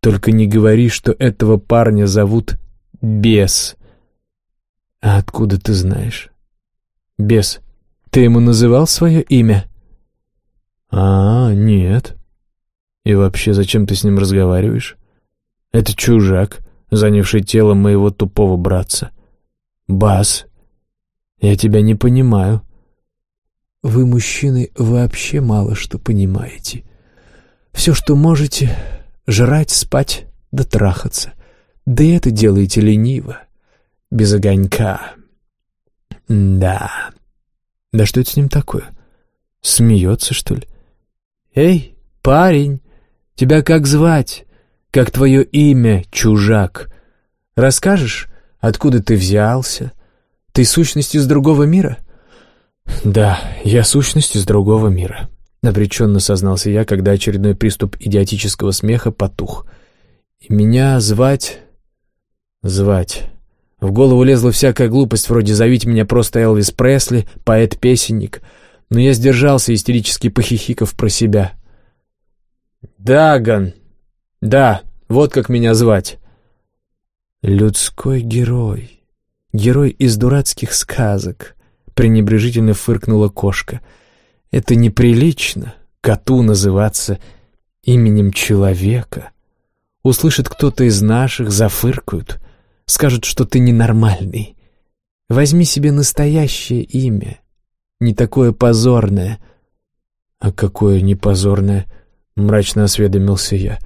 Только не говори, что этого парня зовут Бес. А откуда ты знаешь? Бес, ты ему называл свое имя? А, нет. И вообще, зачем ты с ним разговариваешь? Это чужак, занявший тело моего тупого братца. Бас, я тебя не понимаю. Вы, мужчины, вообще мало что понимаете. Все, что можете, жрать, спать да трахаться. Да и это делаете лениво, без огонька. Да. Да что это с ним такое? Смеется, что ли? Эй, парень, тебя как звать? Как твое имя, чужак? Расскажешь, откуда ты взялся? Ты сущность из другого мира? «Да, я сущность из другого мира», — обреченно сознался я, когда очередной приступ идиотического смеха потух. «И меня звать...» «Звать...» В голову лезла всякая глупость, вроде «зовите меня просто Элвис Пресли, поэт-песенник», но я сдержался, истерически похихиков про себя. «Даган! Да, вот как меня звать!» «Людской герой, герой из дурацких сказок», пренебрежительно фыркнула кошка. «Это неприлично, коту называться именем человека. Услышит кто-то из наших, зафыркают, скажут, что ты ненормальный. Возьми себе настоящее имя, не такое позорное». «А какое непозорное?» — мрачно осведомился я.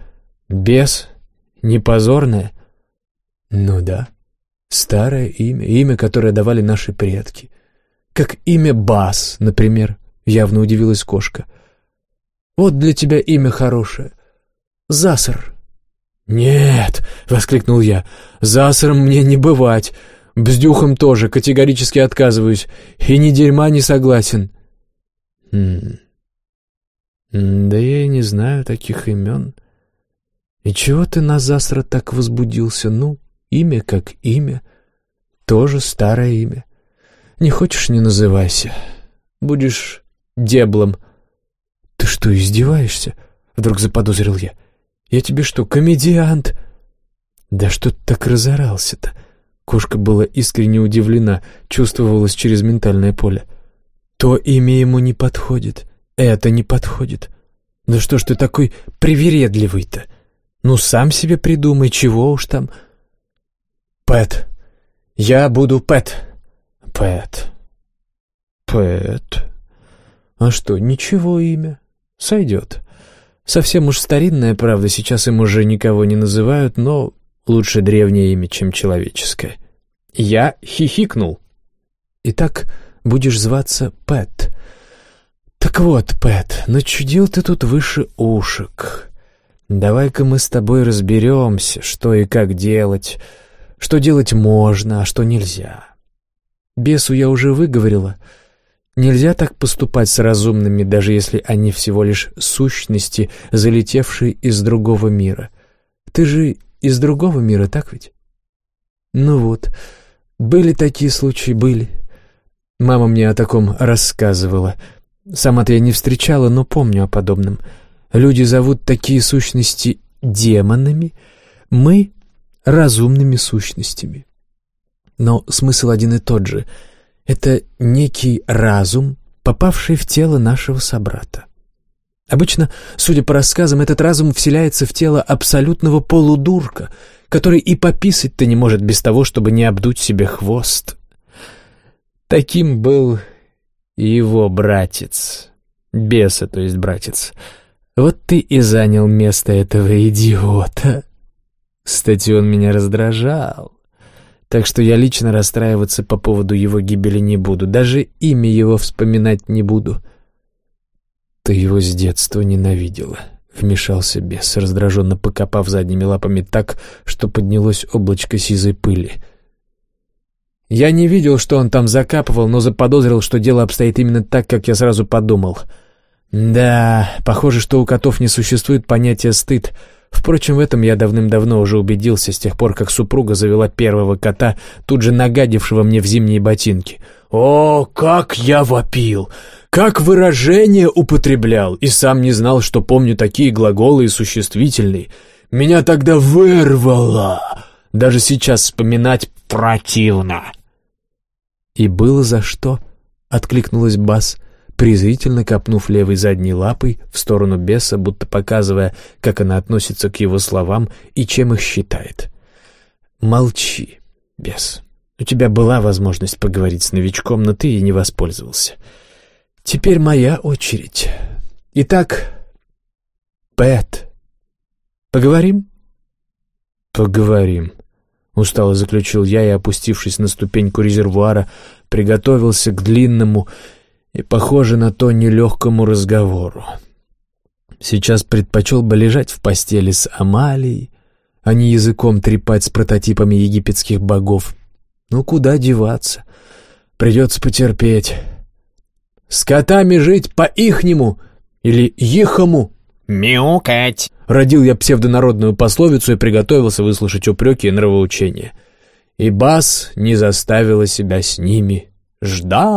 «Бес? Непозорное?» «Ну да, старое имя, имя, которое давали наши предки». Как имя Бас, например, явно удивилась кошка. Вот для тебя имя хорошее. Засар. «Нет!» — воскликнул я. «Засаром мне не бывать. Бздюхом тоже категорически отказываюсь. И ни дерьма не согласен». «Хм... Да я и не знаю таких имен. И чего ты на Засра так возбудился? Ну, имя как имя. Тоже старое имя. Не хочешь — не называйся. Будешь деблом». «Ты что, издеваешься?» — вдруг заподозрил я. «Я тебе что, комедиант?» «Да что ты так разорался-то?» Кошка была искренне удивлена, чувствовалась через ментальное поле. «То имя ему не подходит, это не подходит. Да что ж ты такой привередливый-то? Ну, сам себе придумай, чего уж там...» «Пэт. Я буду Пэт. Пэт. Пэт. А что, ничего имя? Сойдет. Совсем уж старинное, правда, сейчас им уже никого не называют, но лучше древнее имя, чем человеческое. Я хихикнул. Итак, будешь зваться Пэт. Так вот, Пэт, начудил ты тут выше ушек. Давай-ка мы с тобой разберемся, что и как делать, что делать можно, а что нельзя. Бесу я уже выговорила. Нельзя так поступать с разумными, даже если они всего лишь сущности, залетевшие из другого мира. Ты же из другого мира, так ведь? Ну вот, были такие случаи, были. Мама мне о таком рассказывала. Сама-то я не встречала, но помню о подобном. Люди зовут такие сущности демонами, мы — разумными сущностями. Но смысл один и тот же. Это некий разум, попавший в тело нашего собрата. Обычно, судя по рассказам, этот разум вселяется в тело абсолютного полудурка, который и пописать-то не может без того, чтобы не обдуть себе хвост. Таким был его братец. Беса, то есть братец. Вот ты и занял место этого идиота. Кстати, он меня раздражал. Так что я лично расстраиваться по поводу его гибели не буду, даже имя его вспоминать не буду. Ты его с детства ненавидела, вмешался бес, раздраженно покопав задними лапами так, что поднялось облачко сизой пыли. Я не видел, что он там закапывал, но заподозрил, что дело обстоит именно так, как я сразу подумал. Да, похоже, что у котов не существует понятия «стыд», Впрочем, в этом я давным-давно уже убедился с тех пор, как супруга завела первого кота, тут же нагадившего мне в зимние ботинки. О, как я вопил! Как выражение употреблял! И сам не знал, что помню такие глаголы и существительные. Меня тогда вырвало! Даже сейчас вспоминать противно. «И было за что?» — откликнулась Бас — презрительно копнув левой задней лапой в сторону беса, будто показывая, как она относится к его словам и чем их считает. «Молчи, бес. У тебя была возможность поговорить с новичком, но ты ей не воспользовался. Теперь моя очередь. Итак, Пэт, поговорим?» «Поговорим», — устало заключил я и, опустившись на ступеньку резервуара, приготовился к длинному и похоже на то нелегкому разговору. Сейчас предпочел бы лежать в постели с Амалией, а не языком трепать с прототипами египетских богов. Ну, куда деваться? Придется потерпеть. С котами жить по-ихнему или ихому. «Мяукать!» Родил я псевдонародную пословицу и приготовился выслушать упреки и нравоучения. И Бас не заставила себя с ними ждать.